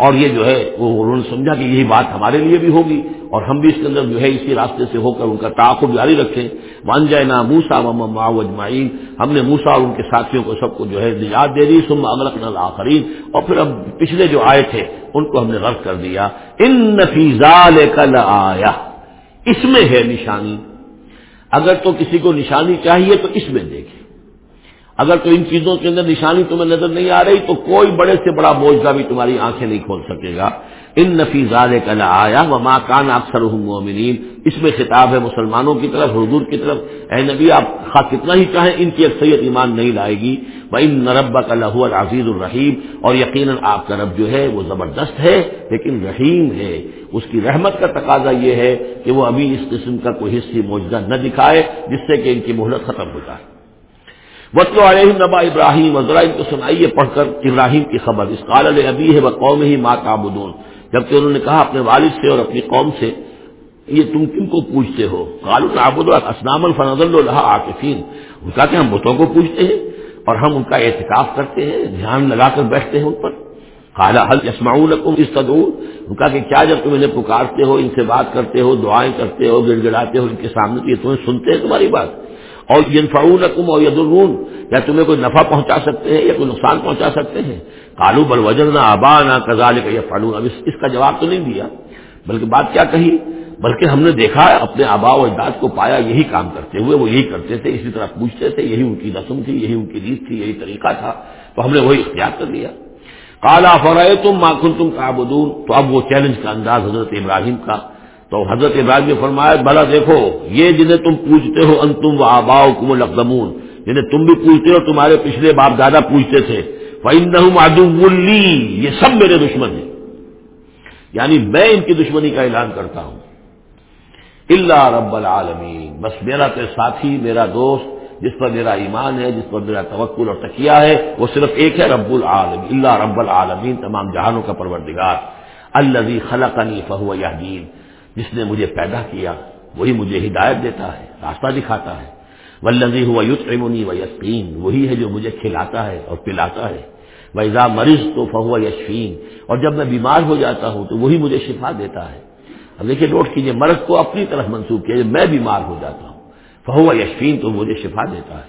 اور یہ جو ہے وہ انہوں نے سمجھا کہ یہی بات ہمارے لیے بھی ہوگی اور ہم بھی اس کے اندر جو ہے اسی راستے سے ہو کر ان کا تعاقب جاری رکھیں۔ مان جائے نا موسا اجمعین ہم نے موسا اور ان کے ساتھیوں کو سب کو جو ہے نجات دے دی۔ سم اغلق نل آخرین اور پھر اب پچھلے جو آئے تھے، ان کو ہم نے غرق کر دیا۔ ان نفیزا لے کل آیا اس میں ہے نشانی۔ اگر تو کسی کو نشانی چاہیے تو اس میں دیکھے اگر تو ان چیزوں کے اندر نشانی تمہیں نظر نہیں آ رہی، تو کوئی بڑے سے بڑا موجودہ بھی تمہاری آنکھیں نہیں کھول سکے گا۔ ان نفیزاد کا آیا و ماں کان اکثر مومنین۔ اس میں خطاب ہے مسلمانوں کی طرف، حضور کی طرف۔ اے نبی، آپ خا کتنا ہی چاہیں، ان کی اکثریت ایمان نہیں لائے گی۔ وہ ان نربا کا لہو العزیز الرحیم۔ اور یقیناً آپ کا رب جو ہے، وہ زبردست ہے، لیکن رحیم ہے۔ اس کی رحمت کا تقاضا یہ ہے کہ وہ ابھی اس قسم کا کوئی حصہ موجودہ نہ دکھائے، جس سے کہ ان کی مہلت ختم ہو جائے۔ وطل علیہ نبا ابراہیم ذرا ان کو سنائیے پڑھ کر ابراہیم کی خبر۔ اس قال ابی ہے وہ قوم ہی ماں کابدون جبکہ انہوں نے کہا اپنے والد سے اور اپنی قوم سے، یہ تم کن کو پوچھتے ہو؟ کالو نابود اسلام الفنز اللہ عاقفین ان کا کہ ہم بتوں کو پوچھتے ہیں اور ہم ان کا احتکاف کرتے ہیں، دھیان لگا کر بیٹھتے ہیں ان پر۔ خالہ حل یسماؤں اس ان کا کہ کیا جب تم انہیں پکارتے ہو، ان سے بات کرتے ہو، دعائیں کرتے ہو، گڑ گڑاتے ہو، ان کے سامنے یہ تمہیں سنتے ہیں تمہاری بات؟ اور ینفعون کم اور یدرون یا تمہیں کوئی نفع پہنچا سکتے ہیں یا کوئی نقصان پہنچا سکتے ہیں؟ کالو بل وجر نہ آبا نہ کزال کا یا اب اس کا جواب تو نہیں دیا، بلکہ بات کیا کہی؟ بلکہ ہم نے دیکھا اپنے آبا و اجداد کو پایا یہی کام کرتے ہوئے، وہ یہی کرتے تھے، اسی طرح پوچھتے تھے، یہی ان کی رسم تھی، یہی ان کی ریت تھی، یہی طریقہ تھا، تو ہم نے وہی اختیار کر لیا۔ کالا فرائے تم ماخن تم کا تو اب وہ چیلنج کا انداز حضرت ابراہیم کا تو حضرت ابراہیم نے فرمایا، بھلا دیکھو، یہ جنہیں تم پوچھتے ہو ان تم و آبا کم القدمون جنہیں تم بھی پوچھتے ہو، تمہارے پچھلے باپ دادا پوچھتے تھے ادولی یہ سب میرے دشمن ہیں۔ یعنی میں ان کی دشمنی کا اعلان کرتا ہوں۔ اللہ رب العالمین بس میرا تو ساتھی، میرا دوست، جس پر میرا ایمان ہے، جس پر میرا توکل اور تکیہ ہے، وہ صرف ایک ہے، رب العالم اللہ رب العالمین تمام جہانوں کا پروردگار۔ اللہ خلق علی فہو جس نے مجھے پیدا کیا، وہی مجھے ہدایت دیتا ہے، راستہ دکھاتا ہے۔ ولزی ہوا یوتمنی و یسکین وہی ہے جو مجھے کھلاتا ہے اور پلاتا ہے۔ ویزا مریض تو فہو یشفین، اور جب میں بیمار ہو جاتا ہوں تو وہی مجھے شفا دیتا ہے۔ اب دیکھیے، نوٹ کیجیے مرض کو اپنی طرف منسوخ کیا میں بیمار ہو جاتا ہوں، فہو یشفین، تو مجھے شفا دیتا ہے۔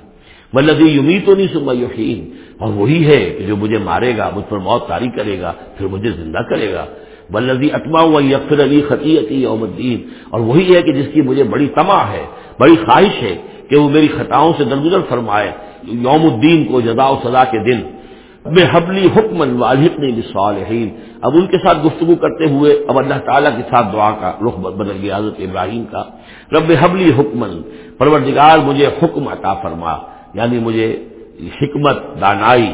ولدی یومی تو نہیں سما یقین اور وہی ہے کہ جو مجھے مارے گا، مجھ پر موت تاری کرے گا، پھر مجھے زندہ کرے گا۔ بلزی اٹما ہوا یقر علی خطیتی یوم الدین۔ اور وہی ہے کہ جس کی مجھے بڑی تما ہے، بڑی خواہش ہے کہ وہ میری خطاؤں سے درگزر فرمائے، یوم الدین کو جدا و سزا کے دن۔ بے حبلی حکمن صالحین اب ان کے ساتھ گفتگو کرتے ہوئے اب اللہ تعالیٰ کے ساتھ دعا کا رخ بدل گیا، حضرت ابراہیم کا۔ رب حبلی حکمن، پروردگار مجھے حکم عطا فرما یعنی مجھے حکمت دانائی۔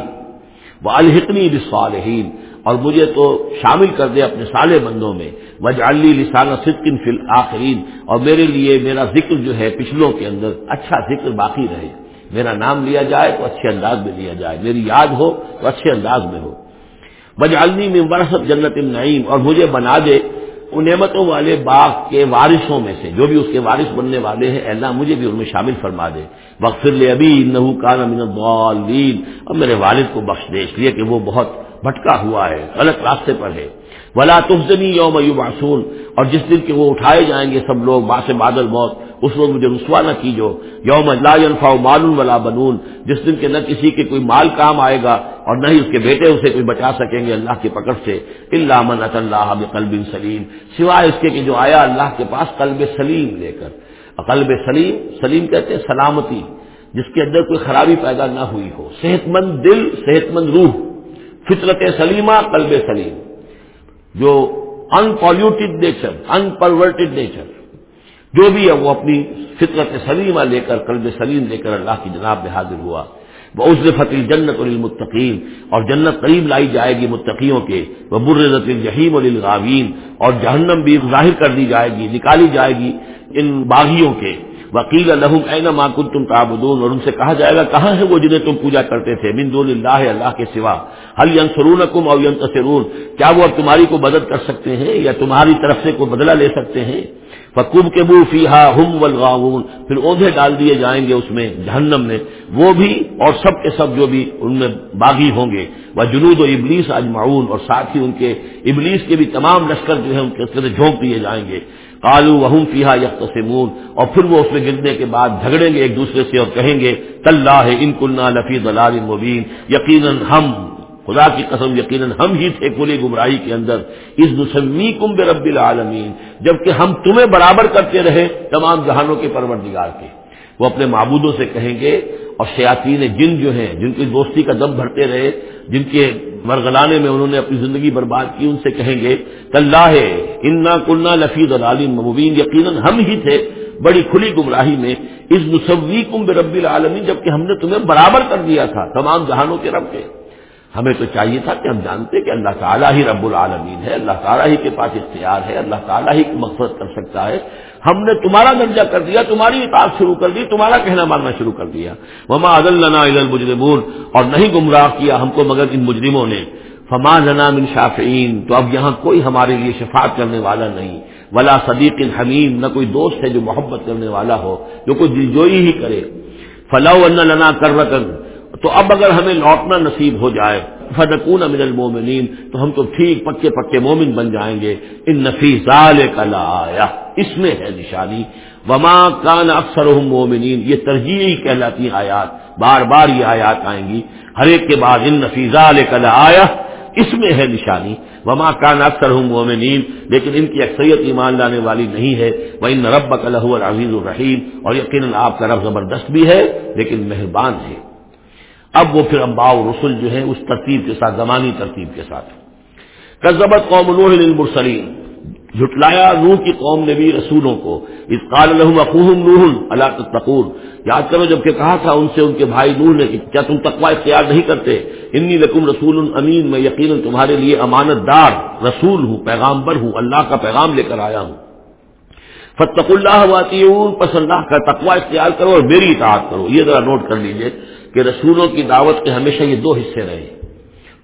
وہ الحکنی بصالحین۔ اور مجھے تو شامل کر دے اپنے سالے بندوں میں۔ وج علی لسانہ صدقن فل آخرین اور میرے لیے میرا ذکر جو ہے پچھلوں کے اندر اچھا ذکر باقی رہے۔ میرا نام لیا جائے تو اچھے انداز میں لیا جائے۔ میری یاد ہو تو اچھے انداز میں ہو۔ وج علی میں ورثت جنت النعیم اور مجھے بنا دے ان نعمتوں والے باغ کے وارثوں میں سے، جو بھی اس کے وارث بننے والے ہیں اللہ مجھے بھی ان میں شامل فرما دے۔ بخر لے ابھی نحو کان امین اور میرے والد کو بخش دے، اس لیے کہ وہ بہت بھٹکا ہوا ہے، غلط راستے پر ہے۔ ولا تفزنی یوم یوباسون اور جس دن کے وہ اٹھائے جائیں گے سب لوگ باس بادل موت، اس وقت مجھے رسوا نہ کیجو یوم لا ينفع مال ولا بنون۔ جس دن کے نہ کسی کے کوئی مال کام آئے گا اور نہ ہی اس کے بیٹے اسے کوئی بچا سکیں گے اللہ کی پکڑ سے۔ اللہ من اللہ قلب سلیم سوائے اس کے کہ جو آیا اللہ کے پاس قلب سلیم لے کر۔ قلب سلیم سلیم کہتے ہیں سلامتی، جس کے اندر کوئی خرابی پیدا نہ ہوئی ہو۔ صحت مند دل صحت مند روح۔ فطرت سلیمہ، قلب سلیم۔ جو unpolluted nature unperverted nature جو بھی ہے وہ اپنی فطرت سلیمہ لے کر، قلب سلیم لے کر اللہ کی جناب میں حاضر ہوا۔ وہ اس فتح جنت المتقین اور جنت قریب لائی جائے گی متقیوں کے۔ وہ برزت الجحیم الغاوین اور جہنم بھی ظاہر کر دی جائے گی، نکالی جائے گی ان باغیوں کے۔ وکیل الحم این ماکن تم تعبدون، اور ان سے کہا جائے گا، کہاں ہے وہ جنہیں تم پوجا کرتے تھے؟ من دون اللہ اللہ کے سوا۔ حل ینسرون کم اور ینتصرون؟ کیا وہ اب تمہاری کو مدد کر سکتے ہیں یا تمہاری طرف سے کوئی بدلہ لے سکتے ہیں؟ فکوب کے بو فی ہا ہم ولغاون پھر اوندے ڈال دیے جائیں گے اس میں، جہنم میں۔ وہ بھی اور سب کے سب جو بھی ان میں باغی ہوں گے۔ وہ جنوب و ابلیس اجمعون اور ساتھ ہی ان کے ابلیس کے بھی تمام لشکر جو ہے ان کے جھونک دیے جائیں گے۔ کالو وہم فیحا یکسمون اور پھر وہ اس میں گرنے کے بعد جھگڑیں گے ایک دوسرے سے اور کہیں گے طلّہ ان کنہ لفی دلال مبین، یقیناً ہم، خدا کی قسم یقیناً ہم ہی تھے کھلی گمراہی کے اندر اس نسمی کم رب العالمین، جبکہ ہم تمہیں برابر کرتے رہے تمام جہانوں کے پروردگار کے۔ وہ اپنے معبودوں سے کہیں گے، اور شیاطین جن جو ہیں، جن کی دوستی کا دم بھرتے رہے، جن کے مرغلانے میں انہوں نے اپنی زندگی برباد کی، ان سے کہیں گے، اللہ ہے انا کلنا لفیظ العالم مبین. یقیناً ہم ہی تھے بڑی کھلی گمراہی میں اس مصوی کم رب العالمین. جبکہ ہم نے تمہیں برابر کر دیا تھا، تمام جہانوں کے رب کے۔ ہمیں تو چاہیے تھا کہ ہم جانتے کہ اللہ تعالیٰ ہی رب العالمین ہے، اللہ تعالیٰ ہی کے پاس اختیار ہے، اللہ تعالیٰ ہی مقصد کر سکتا ہے۔ ہم نے تمہارا درجہ کر دیا، تمہاری اطاعت شروع کر دی، تمہارا کہنا ماننا شروع کر دیا۔ وما عدل المجرمون۔ اور نہیں گمراہ کیا ہم کو مگر ان مجرموں نے۔ فما لنا من شافعین تو اب یہاں کوئی ہمارے لیے شفاعت کرنے والا نہیں۔ ولا صدیق حمیم نہ کوئی دوست ہے جو محبت کرنے والا ہو، جو کوئی دلجوئی ہی کرے۔ فلاح لنا کر رکن تو اب اگر ہمیں لوٹنا نصیب ہو جائے فدکون امن المومنین تو ہم تو ٹھیک، پکے پکے مومن بن جائیں گے۔ ان نفیس آیا اس میں ہے نشانی۔ وما کان اکثر مومنین یہ ترجیحی کہلاتی آیات۔ بار بار یہ آیات آئیں گی۔ ہر ایک کے بعد ان نفیزہ آیا اس میں ہے نشانی۔ وما کان اکثر ہوں مومنین لیکن ان کی اکثریت ایمان لانے والی نہیں ہے۔ وہ ان رب الح العزیز الرحیم اور یقیناً آپ کا رب زبردست بھی ہے، لیکن مہربان ہے۔ اب وہ پھر امبا رسول جو ہے اس ترتیب کے ساتھ، زمانی ترتیب کے ساتھ۔ کزبت قوم نوح المرسلین جھٹلایا نوح کی قوم نے بھی رسولوں کو۔ اس قال الحم اقوہم نوح اللہ تقور یاد کرو جبکہ کہا تھا ان سے ان کے بھائی نوح نے کہ کیا تم تقوا اختیار نہیں کرتے؟ انی لکم رسول امین، میں یقیناً تمہارے لیے امانت دار، رسول ہوں، پیغامبر ہوں، اللہ کا پیغام لے کر آیا ہوں۔ فتق اللہ واتی پس اللہ کا تقوا اختیار کرو اور میری اطاعت کرو۔ یہ ذرا نوٹ کر لیجیے۔ کہ رسولوں کی دعوت کے ہمیشہ یہ دو حصے رہے۔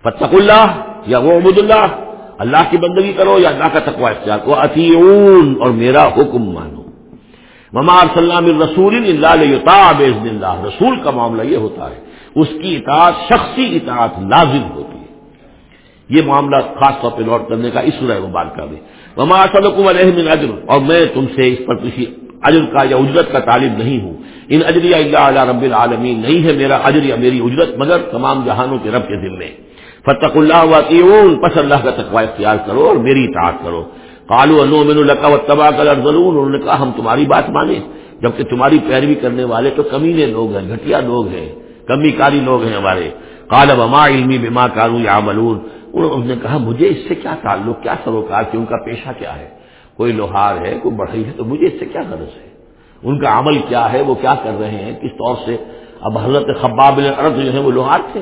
فتق اللہ یا وہ عبد اللہ اللہ کی بندگی کرو یا اللہ کا تقوا اختیار کرو۔ اطیعون اور میرا حکم مانو۔ ممار صلی رسول اللہ رسول کا معاملہ یہ ہوتا ہے، اس کی اطاعت، شخصی اطاعت لازم ہوتی ہے۔ یہ معاملہ خاص طور پہ نوٹ کرنے کا اس سورہ مبارکہ میں۔ مما صدقم علیہ من اجر اور میں تم سے اس پر کسی اجر کا یا اجرت کا طالب نہیں ہوں۔ ان اجریا اللہ علیہ رب العالمین، نہیں ہے میرا اجر یا میری اجرت، مگر تمام جہانوں کے رب کے ذمے۔ فتق اللہ واطیون پس اللہ کا تقوا اختیار کرو اور میری اطاعت کرو۔ کالو انومن القا و تباہ کر ضرور انہوں نے کہا، ہم تمہاری بات مانیں، جبکہ تمہاری پیروی کرنے والے تو کمینے لوگ ہیں، گھٹیا لوگ ہیں کمی کاری لوگ ہیں ہمارے۔ کال وما علمی بما کارو یا ملون انہوں نے کہا، مجھے اس سے کیا تعلق، کیا سروکار، کہ ان کا پیشہ کیا ہے؟ کوئی لوہار ہے، کوئی بڑھئی ہے، تو مجھے اس سے کیا غرض ہے؟ ان کا عمل کیا ہے، وہ کیا کر رہے ہیں؟ کس طور سے؟ اب حضرت خباب عرب جو ہے وہ لوہار تھے۔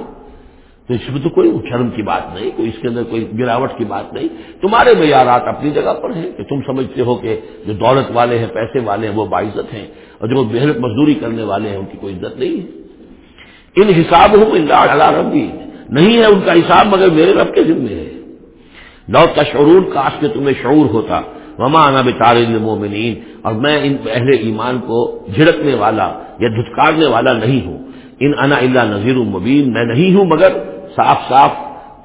تو اس میں تو کوئی شرم کی بات نہیں، کوئی اس کے اندر کوئی گراوٹ کی بات نہیں۔ تمہارے معیارات اپنی جگہ پر ہیں کہ تم سمجھتے ہو کہ جو دولت والے ہیں، پیسے والے ہیں، وہ باعزت ہیں۔ اور جو محنت مزدوری کرنے والے ہیں، ان کی کوئی عزت نہیں ہے۔ ان حساب ہوں اللہ ربی۔ نہیں ہے ان کا حساب مگر میرے رب کے ذمے ہے۔ لو تشعرون، کاش کے تمہیں شعور ہوتا۔ مما انا بتار مومنین اور میں ان اہل ایمان کو جھڑکنے والا یا دھتکارنے والا نہیں ہوں۔ ان انا اللہ نذیر المبین میں نہیں ہوں مگر صاف صاف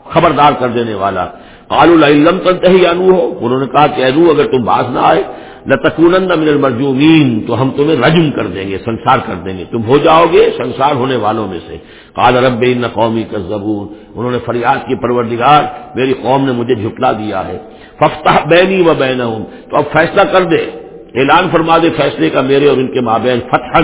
خبردار کر دینے والا۔ قال لم تنتہی انو ہو انہوں نے کہا کہ انو اگر تم باز نہ آئے لتکون من المرجومین، تو ہم تمہیں رجم کر دیں گے، سنسار کر دیں گے۔ تم ہو جاؤ گے سنسار ہونے والوں میں سے۔ قال رب ان قومی کا زبور انہوں نے فریاد کی، پروردگار، میری قوم نے مجھے جھٹلا دیا ہے۔ ففتح بینی و بین تو اب فیصلہ کر دے۔ اعلان فرما دے فیصلے کا میرے اور ان کے مابین فتح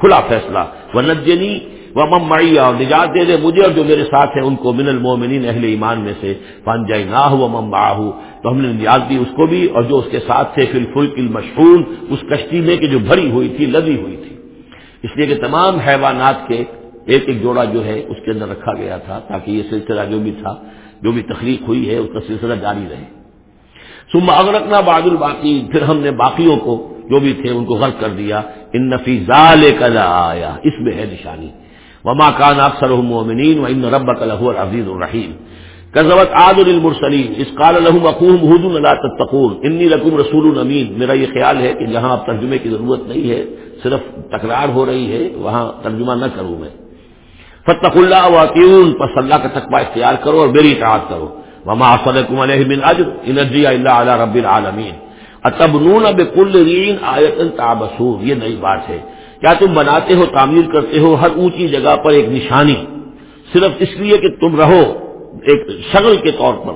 کھلا فیصلہ۔ وہ نجنی وہ ممیا اور نجات دے دے مجھے اور جو میرے ساتھ ہیں، ان کو من المومنین اہل ایمان میں سے۔ پن جائی نہ ہو تو ہم نے نجات دی اس کو بھی، اور جو اس کے ساتھ تھے فل فل کل اس کشتی میں کہ جو بھری ہوئی تھی، لدی ہوئی تھی۔ اس لیے کہ تمام حیوانات کے ایک ایک جوڑا جو ہے، اس کے اندر رکھا گیا تھا، تاکہ یہ سلسلہ جو بھی تھا، جو بھی تخلیق ہوئی ہے، اس کا سلسلہ جاری رہے۔ سم اگرکنا باد الباقی، پھر ہم نے باقیوں کو جو بھی تھے، ان کو غرق کر دیا۔ ان نفیزہ لے کر آیا اس میں ہے نشانی۔ وما کان اکثر مومنین و ان رب الح عزیز الرحیم کزوت عاد المرسلین اس قال الحم اقوم حد اللہ تقول انی رقم رسول امین میرا یہ خیال ہے کہ جہاں اب ترجمے کی ضرورت نہیں ہے. صرف تکرار ہو رہی ہے. وہاں ترجمہ نہ کروں میں. فتق اللہ واقعون پس اللہ کا تقبہ اختیار کرو اور میری اطاعت کرو. وما صدقم علیہ من اجر ان انرجی اللہ علی رب العالمین اتبنون بکل رین آیت تابسور یہ نئی بات ہے. کیا تم بناتے ہو، تعمیر کرتے ہو، ہر اونچی جگہ پر ایک نشانی، صرف اس لیے کہ تم رہو ایک شغل کے طور پر۔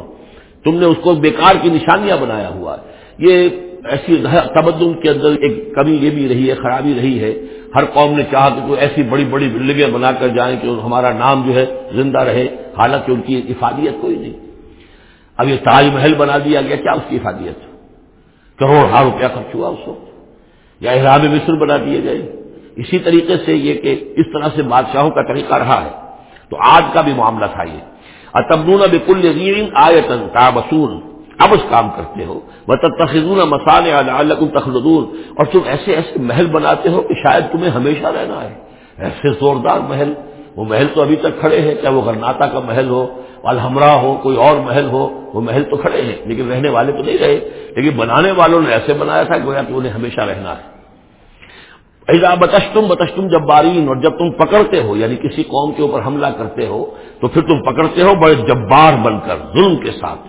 تم نے اس کو بیکار کی نشانیاں بنایا ہوا ہے۔ یہ ایسی تمدن کے اندر ایک کمی یہ بھی رہی ہے، خرابی رہی ہے۔ ہر قوم نے چاہا کہ کوئی ایسی بڑی بڑی بلڈنگیں بنا کر جائیں کہ ہمارا نام جو ہے زندہ رہے، حالانکہ ان کی افادیت کوئی نہیں۔ اب یہ تاج محل بنا دیا گیا، کیا اس کی افادیت؟ کروڑ ہزار روپیہ خرچ ہوا اس وقت۔ یا احرام مصر بنا دیے گئے۔ اسی طریقے سے یہ کہ اس طرح سے بادشاہوں کا طریقہ رہا ہے۔ تو آج کا بھی معاملہ تھا یہ۔ اتبنون بکل رین آیتن تابسون اب اس کام کرتے ہو۔ وہ تخذون مسالے تخلدون۔ اور تم ایسے ایسے محل بناتے ہو کہ شاید تمہیں ہمیشہ رہنا ہے۔ ایسے زوردار محل۔ وہ محل تو ابھی تک کھڑے ہیں، چاہے وہ گرناتا کا محل ہو الحمرا ہو، کوئی اور محل ہو، وہ محل تو کھڑے ہیں، لیکن رہنے والے تو نہیں رہے۔ لیکن بنانے والوں نے ایسے بنایا تھا، گویا کہ انہیں ہمیشہ رہنا ہے۔ ایزا بتشتم بتشتم جب بارین اور جب تم پکڑتے ہو یعنی کسی قوم کے اوپر حملہ کرتے ہو، تو پھر تم پکڑتے ہو بڑے جبار بن کر، ظلم کے ساتھ،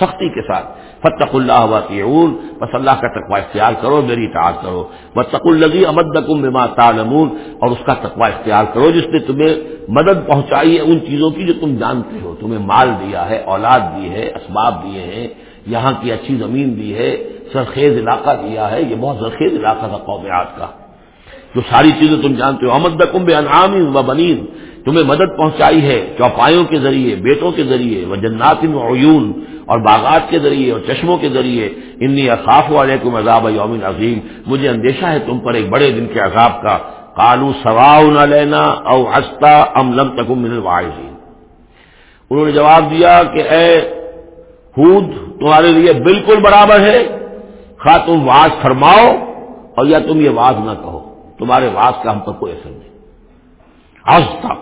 سختی کے ساتھ۔ فتق اللہ واطعون بس اللہ کا تقوی اختیار کرو، میری اطاعت کرو۔ بتق الزی امدکم بما تعلمون، اور اس کا تقوی اختیار کرو جس نے تمہیں مدد پہنچائی ہے ان چیزوں کی جو تم جانتے ہو۔ تمہیں مال دیا ہے، اولاد دی ہے، اسباب دیے ہیں، یہاں کی اچھی زمین دی ہے، سرخیز علاقہ دیا ہے، یہ بہت زرخیز علاقہ تھا قومیات کا۔ جو ساری چیزیں تم جانتے ہو. امد کمب انعام و بنین تمہیں مدد پہنچائی ہے چوپایوں کے ذریعے، بیٹوں کے ذریعے و جنات و عیون اور باغات کے ذریعے اور چشموں کے ذریعے. انی اخاف والے کو عذاب یوم عظیم مجھے اندیشہ ہے تم پر ایک بڑے دن کے عذاب کا. کالو سواؤ نہ لینا او ہستا ام لم تکم من الواعظین انہوں نے جواب دیا کہ اے خود تمہارے لیے بالکل برابر ہے. خواہ تم واز فرماؤ اور یا تم یہ واز نہ کہو. تمہارے واز کا ہم پر کوئی اثر نہیں۔ آستا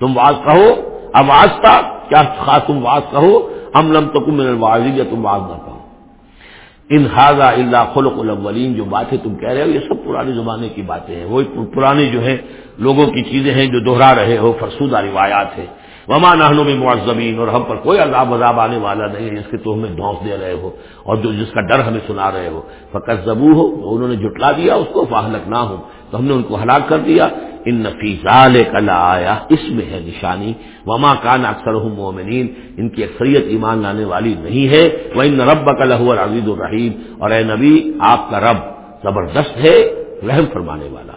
تم واز کہو اب آستا کیا خواہ تم واز کہو ہم لم تو کم واضح یا تم واز نہ کہو۔ ان حاضہ اللہ خلق الاولین، جو باتیں تم کہہ رہے ہو، یہ سب پرانے زمانے کی باتیں ہیں۔ وہی پرانے جو ہیں، لوگوں کی چیزیں ہیں جو دوہرا رہے ہو، فرسودہ روایات ہیں۔ وما نہنوں میں معذمین اور ہم پر کوئی عذاب عذاب آنے والا نہیں ہے جس کے تو ہمیں دھونس دے رہے ہو، اور جو جس کا ڈر ہمیں سنا رہے ہو۔ فقط زبو ہو انہوں نے جٹلا دیا، اس کو فاہلک نہ ہو تو ہم نے ان کو ہلاک کر دیا۔ ان نفیزال کلا آیا اس میں ہے نشانی۔ وما کان اکثر مومنین۔ ان کی اکثریت ایمان لانے والی نہیں ہے۔ وہ ان رب کا لہو عزیز الرحیم اور اے نبی، آپ کا رب زبردست ہے، رحم فرمانے والا۔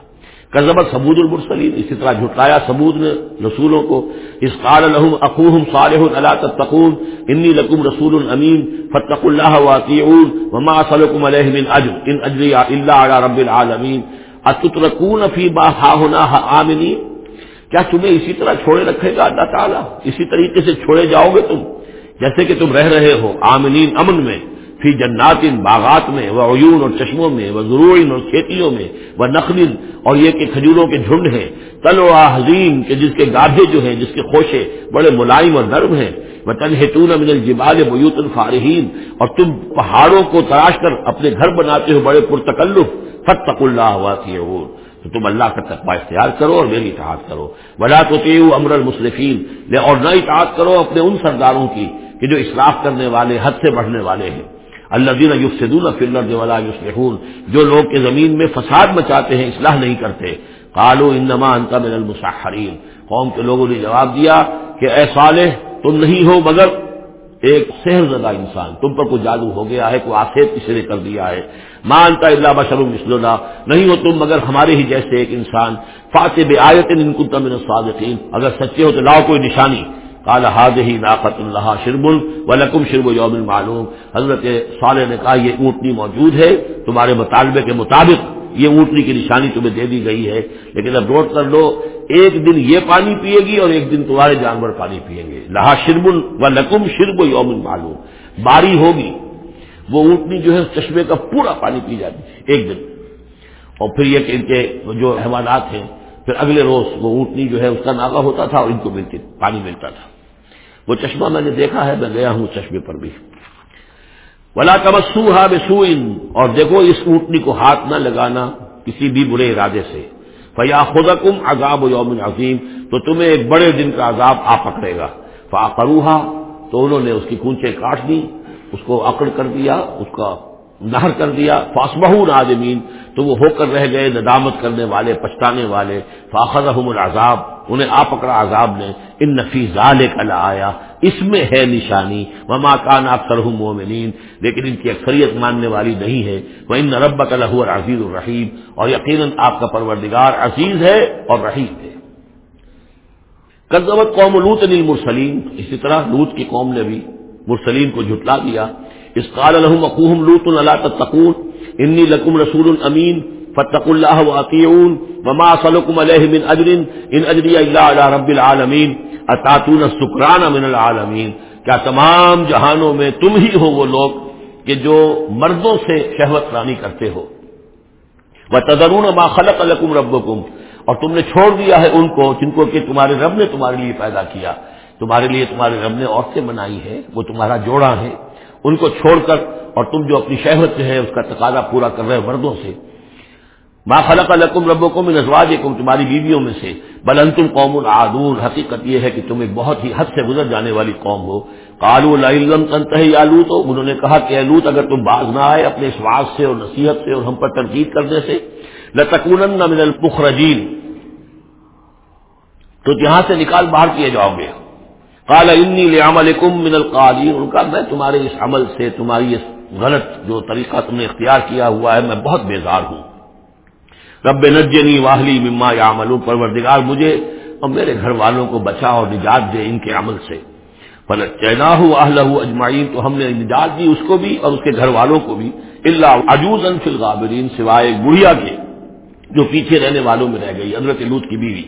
کزبت سبود المرسلین۔ اسی طرح جھٹلایا سبود نے رسولوں کو۔ اس قال الحم اقوہم صالح اللہ تقون انی لکم رسول امین فتق اللہ واطیعون وما صلکم علیہ من اجر۔ ان اجری الا علی رب العالمین۔ اتترکون فی ما ہاہنا عاملی کیا تمہیں اسی طرح چھوڑے رکھے گا اللہ تعالیٰ؟ اسی طریقے سے چھوڑے جاؤ گے تم؟ جیسے کہ تم رہ رہے ہو عاملین امن میں۔ فی جنات ان باغات میں وہ عیون اور چشموں میں وہ ضرور اور کھیتیوں میں وہ نقل اور یہ کہ کھجوروں کے جھنڈ ہیں، تلو حضیم کے جس کے گاڑھے جو ہیں، جس کے خوشے بڑے ملائم اور نرم ہیں وہ تنہتون من الجبال بیوت الفارحین اور تم پہاڑوں کو تراش کر اپنے گھر بناتے ہو بڑے پرتکلف فتق اللہ واقع تو تم اللہ کا تقبہ اختیار کرو اور میری اطاعت کرو۔ ولا تو امر المصرفین اور نہ اطاعت کرو اپنے ان سرداروں کی، کہ جو اصلاح کرنے والے، حد سے بڑھنے والے ہیں۔ اللہ دین یوسدون فلر ولا یوسلحون جو لوگ کے زمین میں فساد مچاتے ہیں، اصلاح نہیں کرتے۔ کالو انما انتا من المسحرین۔ قوم کے لوگوں نے جواب دیا کہ اے صالح، تم نہیں ہو مگر ایک سہر زدہ انسان، تم پر کوئی جادو ہو گیا ہے، کوئی آخر کسی نے کر دیا ہے۔ مانتا اللہ بشر مسلح نہیں ہو تم مگر ہمارے ہی جیسے ایک انسان۔ فاتح بے آیت ان کو تمن الصادقین۔ اگر سچے ہو تو لاؤ کوئی نشانی۔ کال ہاد ہی ناقت اللہ شربل و شرب یوم معلوم۔ حضرت صالح نے کہا، یہ اونٹنی موجود ہے، تمہارے مطالبے کے مطابق یہ اونٹنی کی نشانی تمہیں دے دی گئی ہے۔ لیکن اب نوٹ کر لو، ایک دن یہ پانی پیے گی اور ایک دن تمہارے جانور پانی پیئیں گے۔ لہا شربن و لکم شرب یوم معلوم۔ باری ہوگی، وہ اونٹنی جو ہے چشمے کا پورا پانی پی جاتی ایک دن۔ اور پھر یہ کہ ان کے جو حیوانات ہیں، پھر اگلے روز وہ اونٹنی جو ہے، اس کا ناغا ہوتا تھا اور ان کو ملتی، پانی ملتا تھا۔ وہ چشمہ میں نے دیکھا ہے، میں گیا ہوں چشمے پر بھی۔ ولا تبسو ہا اور دیکھو اس اونٹنی کو ہاتھ نہ لگانا کسی بھی برے ارادے سے۔ فیا خدا کم عذاب و یوم عظیم تو تمہیں ایک بڑے دن کا عذاب آ پکڑے گا۔ فاقروہا تو انہوں نے اس کی کونچے کاٹ دی اس کو اکڑ کر دیا، اس کا نہر کر دیا۔ فاسبہ نادمین تو وہ ہو کر رہ گئے، ندامت کرنے والے، پچھتانے والے۔ فاخذ العذاب انہیں آ پکڑا عذاب نے ان نفیز کلا آیا اس میں ہے نشانی۔ وما کان اکثر مومنین۔ لیکن ان کی اکثریت ماننے والی نہیں ہے۔ وہ ان رب کا لہو عزیز الرحیم اور یقیناً آپ کا پروردگار عزیز ہے اور رحیم ہے۔ قدمت قوم لوت نیل مرسلیم اسی طرح لوت کی قوم نے بھی مرسلیم کو جھٹلا دیا۔ اس قال الحم اقوہم لوت اللہ تقون انی لکم رسول امین فتق اللہ واطیعون وما صلکم علیہ من اجر ان اجری اللہ علی رب العالمین اتاتون السکران من العالمین کیا تمام جہانوں میں تم ہی ہو وہ لوگ کہ جو مردوں سے شہوت رانی کرتے ہو. وہ تدرون ما خلق لکم ربکم اور تم نے چھوڑ دیا ہے ان کو جن کو کہ تمہارے رب نے تمہارے لیے پیدا کیا. تمہارے لیے تمہارے رب نے عورتیں بنائی ہے وہ تمہارا جوڑا ہے. ان کو چھوڑ کر اور تم جو اپنی شہوت ہے، اس کا تقاضا پورا کر رہے مردوں سے. با خلق القم رب کو نزواج تمہاری بیویوں میں سے۔ بل انتم قوم العادون حقیقت یہ ہے کہ تم ایک بہت ہی حد سے گزر جانے والی قوم ہو۔ کالو لم تنتہ آلو تو انہوں نے کہا کہ الوت اگر تم باز نہ آئے اپنے سواس سے اور نصیحت سے اور ہم پر تنقید کرنے سے لتکون من المخرجین تو جہاں سے نکال باہر کیے جاؤ گے۔ کالا انی لعمل من القالین ان کا میں تمہارے اس عمل سے، تمہاری اس غلط جو طریقہ تم نے اختیار کیا ہوا ہے، میں بہت بیزار ہوں۔ رب نجنی واہلی مما یا پروردگار مجھے اور میرے گھر والوں کو بچا اور نجات دے ان کے عمل سے۔ فلت چینا ہو اہل تو ہم نے نجات دی اس کو بھی اور اس کے گھر والوں کو بھی۔ اللہ عجوز ان الغابرین، سوائے گڑیا کے جو پیچھے رہنے والوں میں رہ گئی، حضرت لوت کی بیوی۔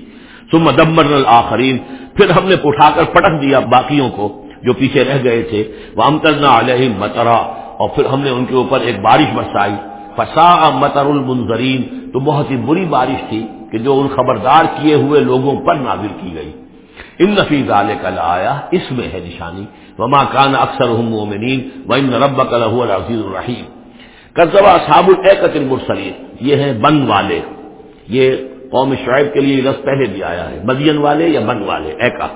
ثم دمر الآخرین پھر ہم نے اٹھا کر پٹک دیا باقیوں کو جو پیچھے رہ گئے تھے۔ وہ امترنا علیہ مترا اور پھر ہم نے ان کے اوپر ایک بارش برسائی۔ فسا متر المنظرین تو بہت ہی بری بارش تھی کہ جو ان خبردار کیے ہوئے لوگوں پر نازل کی گئی۔ ان نفیز علیہ کل آیا اس میں ہے نشانی۔ وما کان اکثر مومنین و ان رب کلح العزیز الرحیم کرزوا صاب القت المرسلین یہ ہیں بن والے۔ یہ قوم شعیب کے لیے لفظ پہلے بھی آیا ہے بدین والے یا بن والے، ایکا۔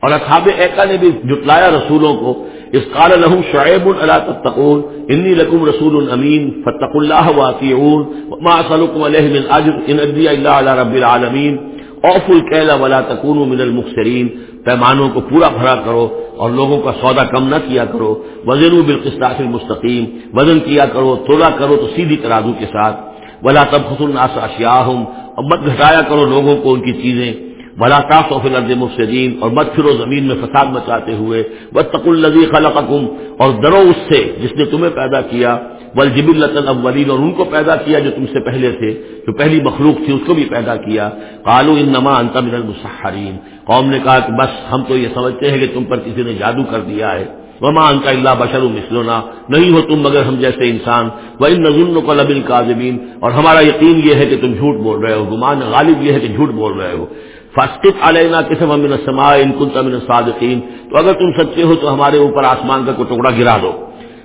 اور اصحاب ایکا نے بھی جٹلایا رسولوں کو اس قال لهم شعیب الا تتقون انی لکم رسول امین فتقوا اللہ واطیعون وما اسلکم علیہ من اجر ان ادی الا علی رب العالمین اوف الکیل ولا تکونوا من المخسرین پیمانوں کو پورا بھرا کرو اور لوگوں کا سودا کم نہ کیا کرو وزن بالقسطاس المستقیم وزن کیا کرو تولا کرو تو سیدھی ترازو کے ساتھ ولا تبخسوا الناس اشیاءهم اور مت گھٹایا کرو لوگوں کو ان کی چیزیں بلا تاف و فلرد مفسدین اور مت پھرو زمین میں فساد مچاتے ہوئے بد تق الزی خلقکم، اور ڈرو اس سے جس نے تمہیں پیدا کیا بل جب الاولین، اور ان کو پیدا کیا جو تم سے پہلے تھے، جو پہلی مخلوق تھی، اس کو بھی پیدا کیا۔ قالو ان نما انت من المسحرین۔ قوم نے کہا کہ بس ہم تو یہ سمجھتے ہیں کہ تم پر کسی نے جادو کر دیا ہے۔ وما انت اللہ بشر مسلونا نہیں ہو تم مگر ہم جیسے انسان۔ وہ ان نظر کو لبل کاظمین اور ہمارا یقین یہ ہے کہ تم جھوٹ بول رہے ہو۔ گمان غالب یہ ہے کہ جھوٹ بول رہے ہو۔ فاسقط علینا قسم امن سما ان کن تمن صادقین تو اگر تم سچے ہو تو ہمارے اوپر آسمان کا کوئی ٹکڑا گرا دو۔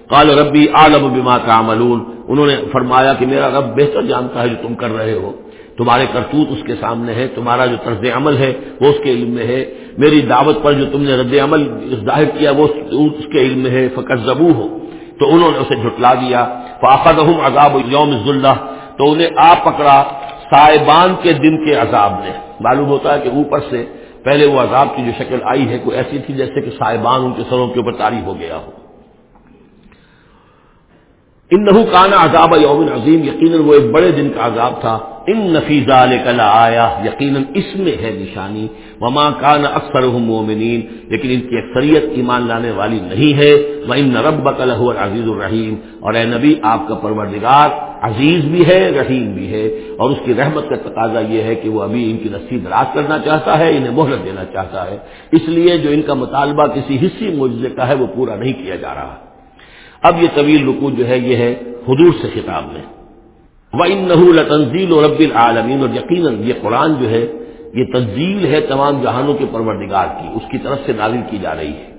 قال ربی عالم بما تعملون۔ انہوں نے فرمایا کہ میرا رب بہتر جانتا ہے جو تم کر رہے ہو۔ تمہارے کرتوت اس کے سامنے ہے تمہارا جو طرز عمل ہے وہ اس کے علم میں ہے۔ میری دعوت پر جو تم نے رد عمل ظاہر کیا وہ اس کے علم میں ہے۔ فقر زبو ہو۔ تو انہوں نے اسے جھٹلا دیا۔ فاقد عذاب یوم ذلہ تو انہیں آ پکڑا۔ صاحبان کے دن کے عذاب نے معلوم ہوتا ہے کہ اوپر سے پہلے وہ عذاب کی جو شکل آئی ہے، کوئی ایسی تھی جیسے کہ صاحبان ان کے سروں کے اوپر تاری ہو گیا ہو۔ ان نحو کانا عذاب یوم عظیم، یقیناً وہ ایک بڑے دن کا عذاب تھا۔ ان نفیزہ کلا آیا یقیناً اس میں ہے نشانی۔ وما کان اکثر مومنین لیکن ان کی اکثریت ایمان لانے والی نہیں ہے۔ وہ ان نرب کلح عزیز الرحیم اور اے نبی، آپ کا پروردگار عزیز بھی ہے، رحیم بھی ہے۔ اور اس کی رحمت کا تقاضا یہ ہے کہ وہ ابھی ان کی رسی دراز کرنا چاہتا ہے، انہیں مہلت دینا چاہتا ہے۔ اس لیے جو ان کا مطالبہ کسی حصی معجزے کا ہے، وہ پورا نہیں کیا جا رہا۔ اب یہ طویل رکو جو ہے، یہ ہے حدود سے خطاب میں۔ وہ ان نحول تنزیل رب العالمین اور یقیناً یہ قرآن جو ہے یہ تنزیل ہے تمام جہانوں کے پروردگار کی، اس کی طرف سے نازل کی جا رہی ہے۔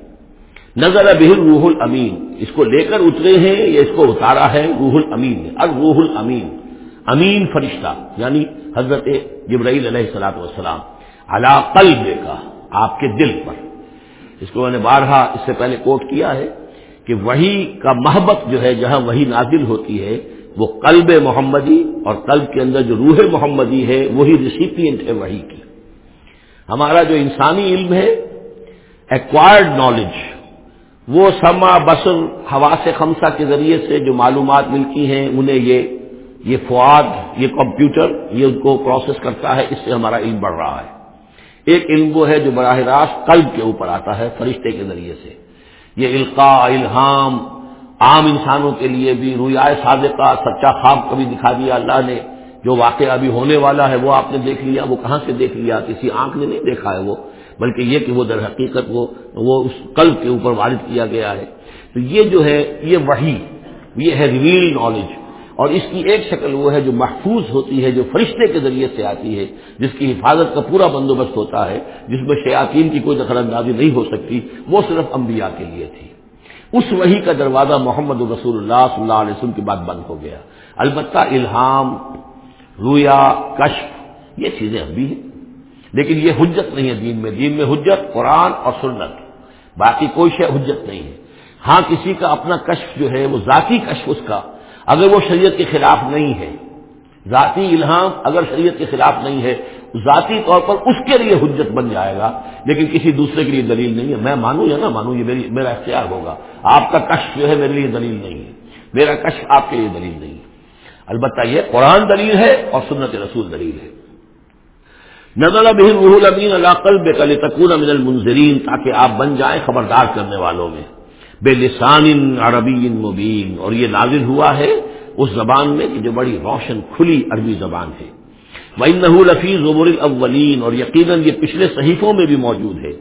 نظر بہر روح الامین، اس کو لے کر اترے ہیں یا اس کو اتارا ہے؟ روح الامین نے اب روح الامین، امین فرشتہ یعنی حضرت جبرائیل علیہ السلاۃ والسلام۔ علا قلب کا آپ کے دل پر۔ اس کو میں نے بارہا، اس سے پہلے کوٹ کیا ہے کہ وہی کا محبت جو ہے، جہاں وہی نازل ہوتی ہے، وہ قلب محمدی اور قلب کے اندر جو روح محمدی ہے، وہی ریسیپینٹ ہے وہی کی۔ ہمارا جو انسانی علم ہے ایکوائرڈ نالج وہ سما بسر ہوا سے خمسہ کے ذریعے سے جو معلومات ملتی ہیں، انہیں یہ یہ فواد، یہ کمپیوٹر، یہ ان کو پروسیس کرتا ہے، اس سے ہمارا علم بڑھ رہا ہے۔ ایک علم وہ ہے جو براہ راست قلب کے اوپر آتا ہے، فرشتے کے ذریعے سے۔ یہ القاع الہام، عام انسانوں کے لیے بھی رویائے صادقہ، سچا خواب کبھی دکھا دیا اللہ نے۔ جو واقعہ ابھی ہونے والا ہے وہ آپ نے دیکھ لیا، وہ کہاں سے دیکھ لیا؟ کسی آنکھ نے نہیں دیکھا ہے وہ، بلکہ یہ کہ وہ در حقیقت وہ وہ اس قلب کے اوپر وارد کیا گیا ہے۔ تو یہ جو ہے، یہ وہی یہ ہے ریویل نالج اور اس کی ایک شکل وہ ہے جو محفوظ ہوتی ہے، جو فرشتے کے ذریعے سے آتی ہے، جس کی حفاظت کا پورا بندوبست ہوتا ہے، جس میں شیاطین کی کوئی دخل اندازی نہیں ہو سکتی، وہ صرف انبیاء کے لیے تھی۔ اس وہی کا دروازہ محمد رسول اللہ صلی اللہ علیہ وسلم کے بعد بند ہو گیا۔ البتہ الہام رویا، کشف، یہ چیزیں اب بھی ہیں۔ لیکن یہ حجت نہیں ہے دین میں۔ دین میں حجت قرآن اور سنت۔ باقی کوئی شے حجت نہیں ہے۔ ہاں کسی کا اپنا کشف جو ہے، وہ ذاتی کشف اس کا۔ اگر وہ شریعت کے خلاف نہیں ہے، ذاتی الہام اگر شریعت کے خلاف نہیں ہے، ذاتی طور پر اس کے لیے حجت بن جائے گا۔ لیکن کسی دوسرے کے لیے دلیل نہیں ہے۔ میں مانوں یا نہ مانوں، یہ میری میرا اختیار ہوگا۔ آپ کا کشف جو ہے، میرے لیے دلیل نہیں ہے۔ میرا کشف آپ کے لیے دلیل نہیں ہے۔ البتہ یہ قرآن دلیل ہے اور سنت رسول دلیل ہے. نظر روح الامین علاقل بے کل تکون من المنظرین تاکہ آپ بن جائیں خبردار کرنے والوں میں. بے لسان عربی مبین. اور یہ نازل ہوا ہے اس زبان میں کہ جو بڑی روشن کھلی عربی زبان ہے. وہ نحول لفیظ زبر الاولین اور یقیناً یہ پچھلے صحیفوں میں بھی موجود ہے.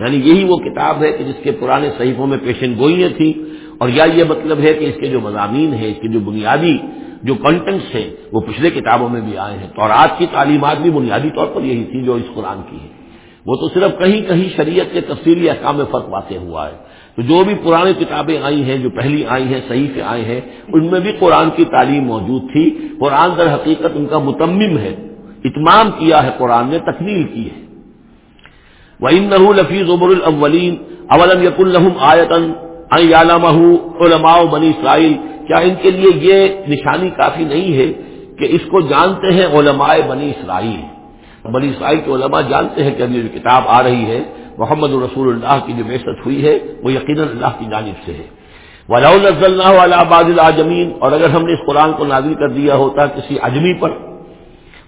یعنی یہی وہ کتاب ہے کہ جس کے پرانے صحیفوں میں پیشن گوئیاں تھیں. اور یا یہ مطلب ہے کہ اس کے جو مضامین ہیں، اس کے جو بنیادی جو کنٹینٹس ہیں، وہ پچھلے کتابوں میں بھی آئے ہیں۔ تو آج کی تعلیمات بھی بنیادی طور پر یہی تھی جو اس قرآن کی ہے۔ وہ تو صرف کہیں کہیں شریعت کے تفصیلی احکام میں فرق واقع ہوا ہے۔ تو جو بھی پرانی کتابیں آئی ہیں، جو پہلی آئی ہیں صحیح سے آئے ہیں، ان میں بھی قرآن کی تعلیم موجود تھی۔ قرآن در حقیقت ان کا متمم ہے۔ اتمام کیا ہے قرآن نے، تکمیل کی ہے۔ وہ ان نحو لفیظ عمر الاولین اولم یق الحم آیتن علماء بنی اسرائیل کیا ان کے لیے یہ نشانی کافی نہیں ہے کہ اس کو جانتے ہیں علماء بنی اسرائیل؟ بنی اسرائیل کے علماء جانتے ہیں کہ ابھی جو کتاب آ رہی ہے، محمد رسول اللہ کی جو بیست ہوئی ہے، وہ یقیناً اللہ کی جانب سے ہے۔ ولاء اللہ علیہ آباد العجمین اور اگر ہم نے اس قرآن کو نازل کر دیا ہوتا کسی اجمی پر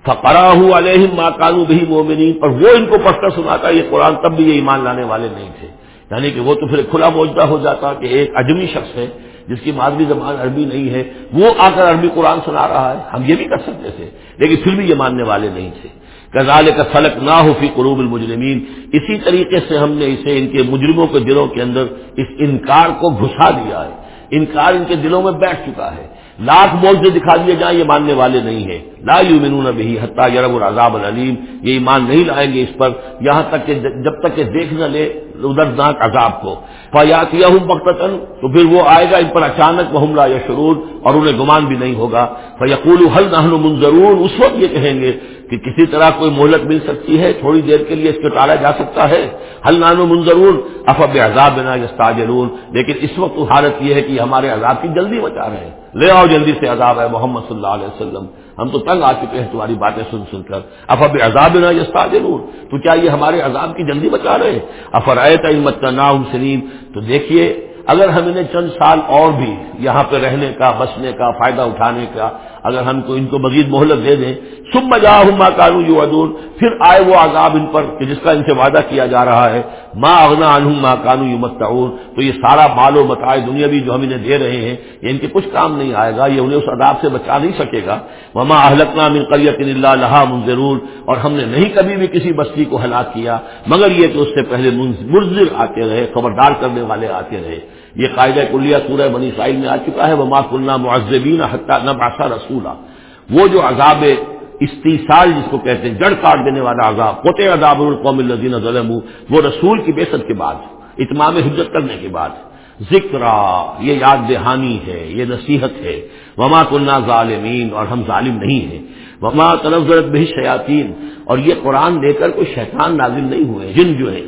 فقرا علیہم ما کانو بھی مومنین اور وہ ان کو پڑھ کر سناتا، یہ قرآن تب بھی یہ ایمان لانے والے نہیں تھے۔ یعنی کہ وہ تو پھر کھلا موجودہ ہو جاتا کہ ایک اجمی شخص ہے، جس کی مادری زبان عربی نہیں ہے، وہ آ کر عربی قرآن سنا رہا ہے۔ ہم یہ بھی کر سکتے تھے، لیکن پھر بھی یہ ماننے والے نہیں تھے۔ غزال کا فلک نہ ہو فی قروب المجرمین۔ اسی طریقے سے ہم نے اسے ان کے مجرموں کے دلوں کے اندر اس انکار کو گھسا دیا ہے۔ انکار ان کے دلوں میں بیٹھ چکا ہے۔ لاکھ بول سے دکھا دیے جائیں، یہ ماننے والے نہیں ہیں۔ لا یؤمنون بھی حتیٰ یرب العذاب العلیم، یہ ایمان نہیں لائیں گے اس پر، یہاں تک کہ جب تک کہ دیکھ نہ لے ادردناک عذاب کو۔ فیات بختن تو پھر وہ آئے گا ان پر اچانک وہ حملہ یا شرور اور انہیں گمان بھی نہیں ہوگا۔ فیقول حل نہ منظرون اس وقت یہ کہیں گے کہ کسی طرح کوئی مہلت مل سکتی ہے، تھوڑی دیر کے لیے اس کو ٹالا جا سکتا ہے۔ حل نانو منظرون افب عذاب بنا یستاجرون لیکن اس وقت حالت یہ ہے کہ ہمارے عذاب کی جلدی بچا رہے۔ ہیں لے آؤ جلدی سے عذاب ہے محمد صلی اللہ علیہ وسلم۔ ہم تو تنگ آ چکے ہیں تمہاری باتیں سن سن کر۔ افب عذاب نہ یستا تو کیا یہ ہمارے عذاب کی جلدی بچا رہے ہیں؟ افر کا تھا سلیم تو دیکھیے، اگر ہم انہیں چند سال اور بھی یہاں پہ رہنے کا، بسنے کا، فائدہ اٹھانے کا اگر ہم کو ان کو مزید مہلت دے دیں۔ سب مجا ہوں ماں کالو یو ادون پھر آئے وہ عذاب ان پر کہ جس کا ان سے وعدہ کیا جا رہا ہے۔ ماں اغنا انہوں ماں کانو یو متعور تو یہ سارا مال و متائے دنیا بھی جو ہم انہیں دے رہے ہیں، یہ ان کے کچھ کام نہیں آئے گا، یہ انہیں اس عذاب سے بچا نہیں سکے گا۔ مما اہلک نام قریت اللہ لہا منظرون اور ہم نے نہیں کبھی بھی کسی بستی کو ہلاک کیا۔ مگر یہ کہ اس سے پہلے منظر آتے رہے، خبردار کرنے والے آتے رہے۔ یہ قاعدہ کلیہ سورہ بنی سائل میں آ چکا ہے وہ ماں کلنا معذبین حتیٰ نہ باسا رسولہ وہ جو عذاب استیصال جس کو کہتے ہیں، جڑ کاٹ دینے والا عذاب پوتے عذاب القوم الزین ظلم وہ رسول کی بےسط کے بعد، اتمام حجت کرنے کے بعد۔ ذکر، یہ یاد دہانی ہے، یہ نصیحت ہے۔ وما کلنا ظالمین اور ہم ظالم نہیں ہیں۔ وما تنظرت بھی شیاطین اور یہ قرآن دے کر کوئی شیطان نازل نہیں ہوئے، جن جو ہے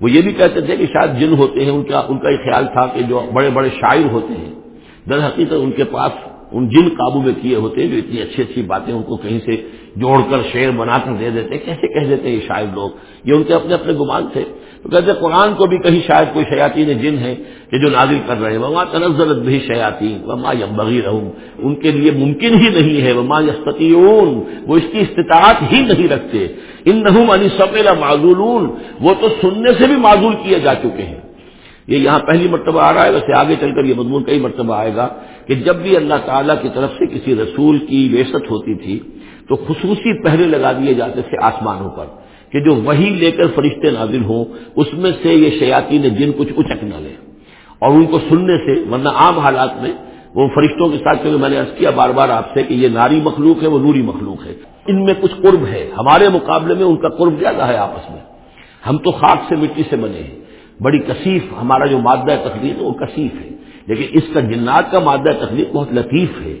وہ یہ بھی کہتے تھے کہ شاید جن ہوتے ہیں، ان کا ان کا یہ خیال تھا کہ جو بڑے بڑے شاعر ہوتے ہیں، در حقیقت ان کے پاس ان جن قابو میں کیے ہوتے ہیں جو اتنی اچھی اچھی باتیں ان کو کہیں سے جوڑ کر شعر بنا کر دے دیتے، کیسے کہہ دیتے ہیں یہ شاعر لوگ؟ یہ ان کے اپنے اپنے گمان تھے۔ تو کہتے قرآن کو بھی کہیں شاید کوئی شیاطین جن ہے کہ جو نازل کر رہے ہیں۔ وہاں تنزلت بھی شیاطین، وما یبغی رہوں ان کے لیے ممکن ہی نہیں ہے۔ وما یستیون وہ اس کی استطاعت ہی نہیں رکھتے۔ ان نحوم علی سفیلا معذولون وہ تو سننے سے بھی معذول کیے جا چکے ہیں۔ یہ یہاں پہلی مرتبہ آ رہا ہے۔ ویسے آگے چل کر یہ مضمون کئی مرتبہ آئے گا کہ جب بھی اللہ تعالیٰ کی طرف سے کسی رسول کی ویست ہوتی تھی تو خصوصی پہرے لگا دیے جاتے تھے آسمانوں پر۔ کہ جو وہی لے کر فرشتے نازل ہوں، اس میں سے یہ شیاتی نے جن کچھ اچک نہ لے اور ان کو سننے سے، ورنہ عام حالات میں، وہ فرشتوں کے ساتھ، کیونکہ میں نے عرض کیا بار بار آپ سے کہ یہ ناری مخلوق ہے، وہ نوری مخلوق ہے۔ ان میں کچھ قرب ہے۔ ہمارے مقابلے میں ان کا قرب زیادہ ہے آپس میں۔ ہم تو خاک سے مٹی سے بنے ہیں۔ بڑی کثیف، ہمارا جو مادہ تخلیق ہے، وہ کثیف ہے۔ لیکن اس کا جنات کا مادہ تخلیق بہت لطیف ہے۔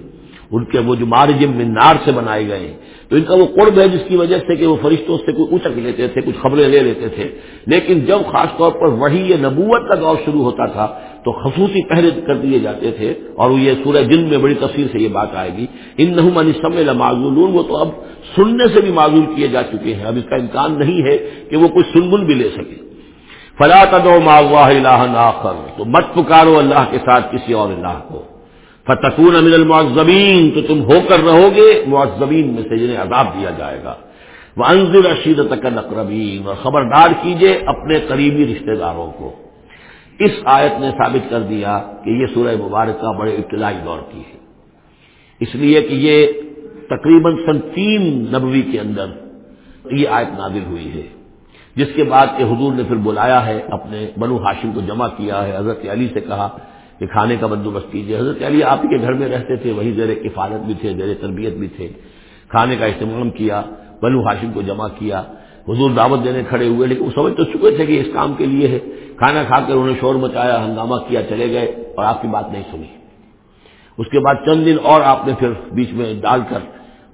ان کے وہ جو مارجم منار سے بنائے گئے ہیں۔ تو ان کا وہ قرب ہے جس کی وجہ سے کہ وہ فرشتوں سے کوئی اچک لیتے تھے، کچھ خبریں لے لیتے تھے۔ لیکن جب خاص طور پر وہی یہ نبوت کا دور شروع ہوتا تھا، تو خصوصی پہرے کر دیے جاتے تھے۔ اور یہ سورہ جن میں بڑی تفصیل سے یہ بات آئے گی۔ ان نحمانی سمے معذول وہ تو اب سننے سے بھی معذول کیے جا چکے ہیں۔ اب اس کا امکان نہیں ہے کہ وہ کوئی سنگل بھی لے سکے۔ فلا تدو ما اللہ آخر۔ تو مت پکارو اللہ کے ساتھ کسی اور اللہ کو۔ فتقون امن المعذبین، تو تم ہو کر رہو گے، معذبین میں سے جنہیں عذاب دیا جائے گا۔ وہ انضر رشید تک اور خبردار کیجیے اپنے قریبی رشتہ داروں کو۔ اس آیت نے ثابت کر دیا کہ یہ سورہ مبارکہ بڑے ابتدائی دور کی ہے۔ اس لیے کہ یہ تقریباً سن تین نبوی کے اندر یہ آیت نازل ہوئی ہے۔ جس کے بعد کہ حضور نے پھر بلایا ہے، اپنے بنو ہاشم کو جمع کیا ہے، حضرت علی سے کہا کہ کھانے کا بندوبست کیجیے حضرت علی آپ کے گھر میں رہتے تھے، وہی زیر کفالت بھی تھے، زیر تربیت بھی تھے۔ کھانے کا اہتمام کیا، بنو ہاشم کو جمع کیا، حضور دعوت دینے کھڑے ہوئے، لیکن وہ سمجھ تو چکے تھے کہ اس کام کے لیے ہے۔ کھانا کھا کر انہوں نے شور مچایا، ہنگامہ کیا، چلے گئے اور آپ کی بات نہیں سنی۔ اس کے بعد چند دن اور آپ نے پھر بیچ میں ڈال کر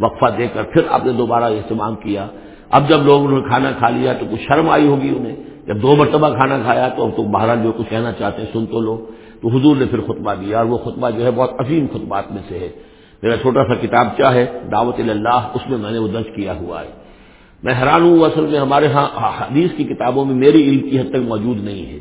وقفہ دے کر پھر آپ نے دوبارہ اہتمام کیا۔ اب جب لوگوں نے کھانا کھا لیا تو کچھ شرم آئی ہوگی انہیں۔ جب دو مرتبہ کھانا کھایا تو اب تو باہر جو کچھ کہنا چاہتے ہیں سن تو لو۔ تو حضور نے پھر خطبہ دیا اور وہ خطبہ جو ہے بہت عظیم خطبات میں سے ہے۔ میرا چھوٹا سا کتاب کیا ہے؟ دعوت اللہ، اس میں میں نے وہ درج کیا ہوا ہے۔ میں حیران ہوں اصل میں ہمارے ہاں حدیث کی کتابوں میں میری علم کی حد تک موجود نہیں ہے۔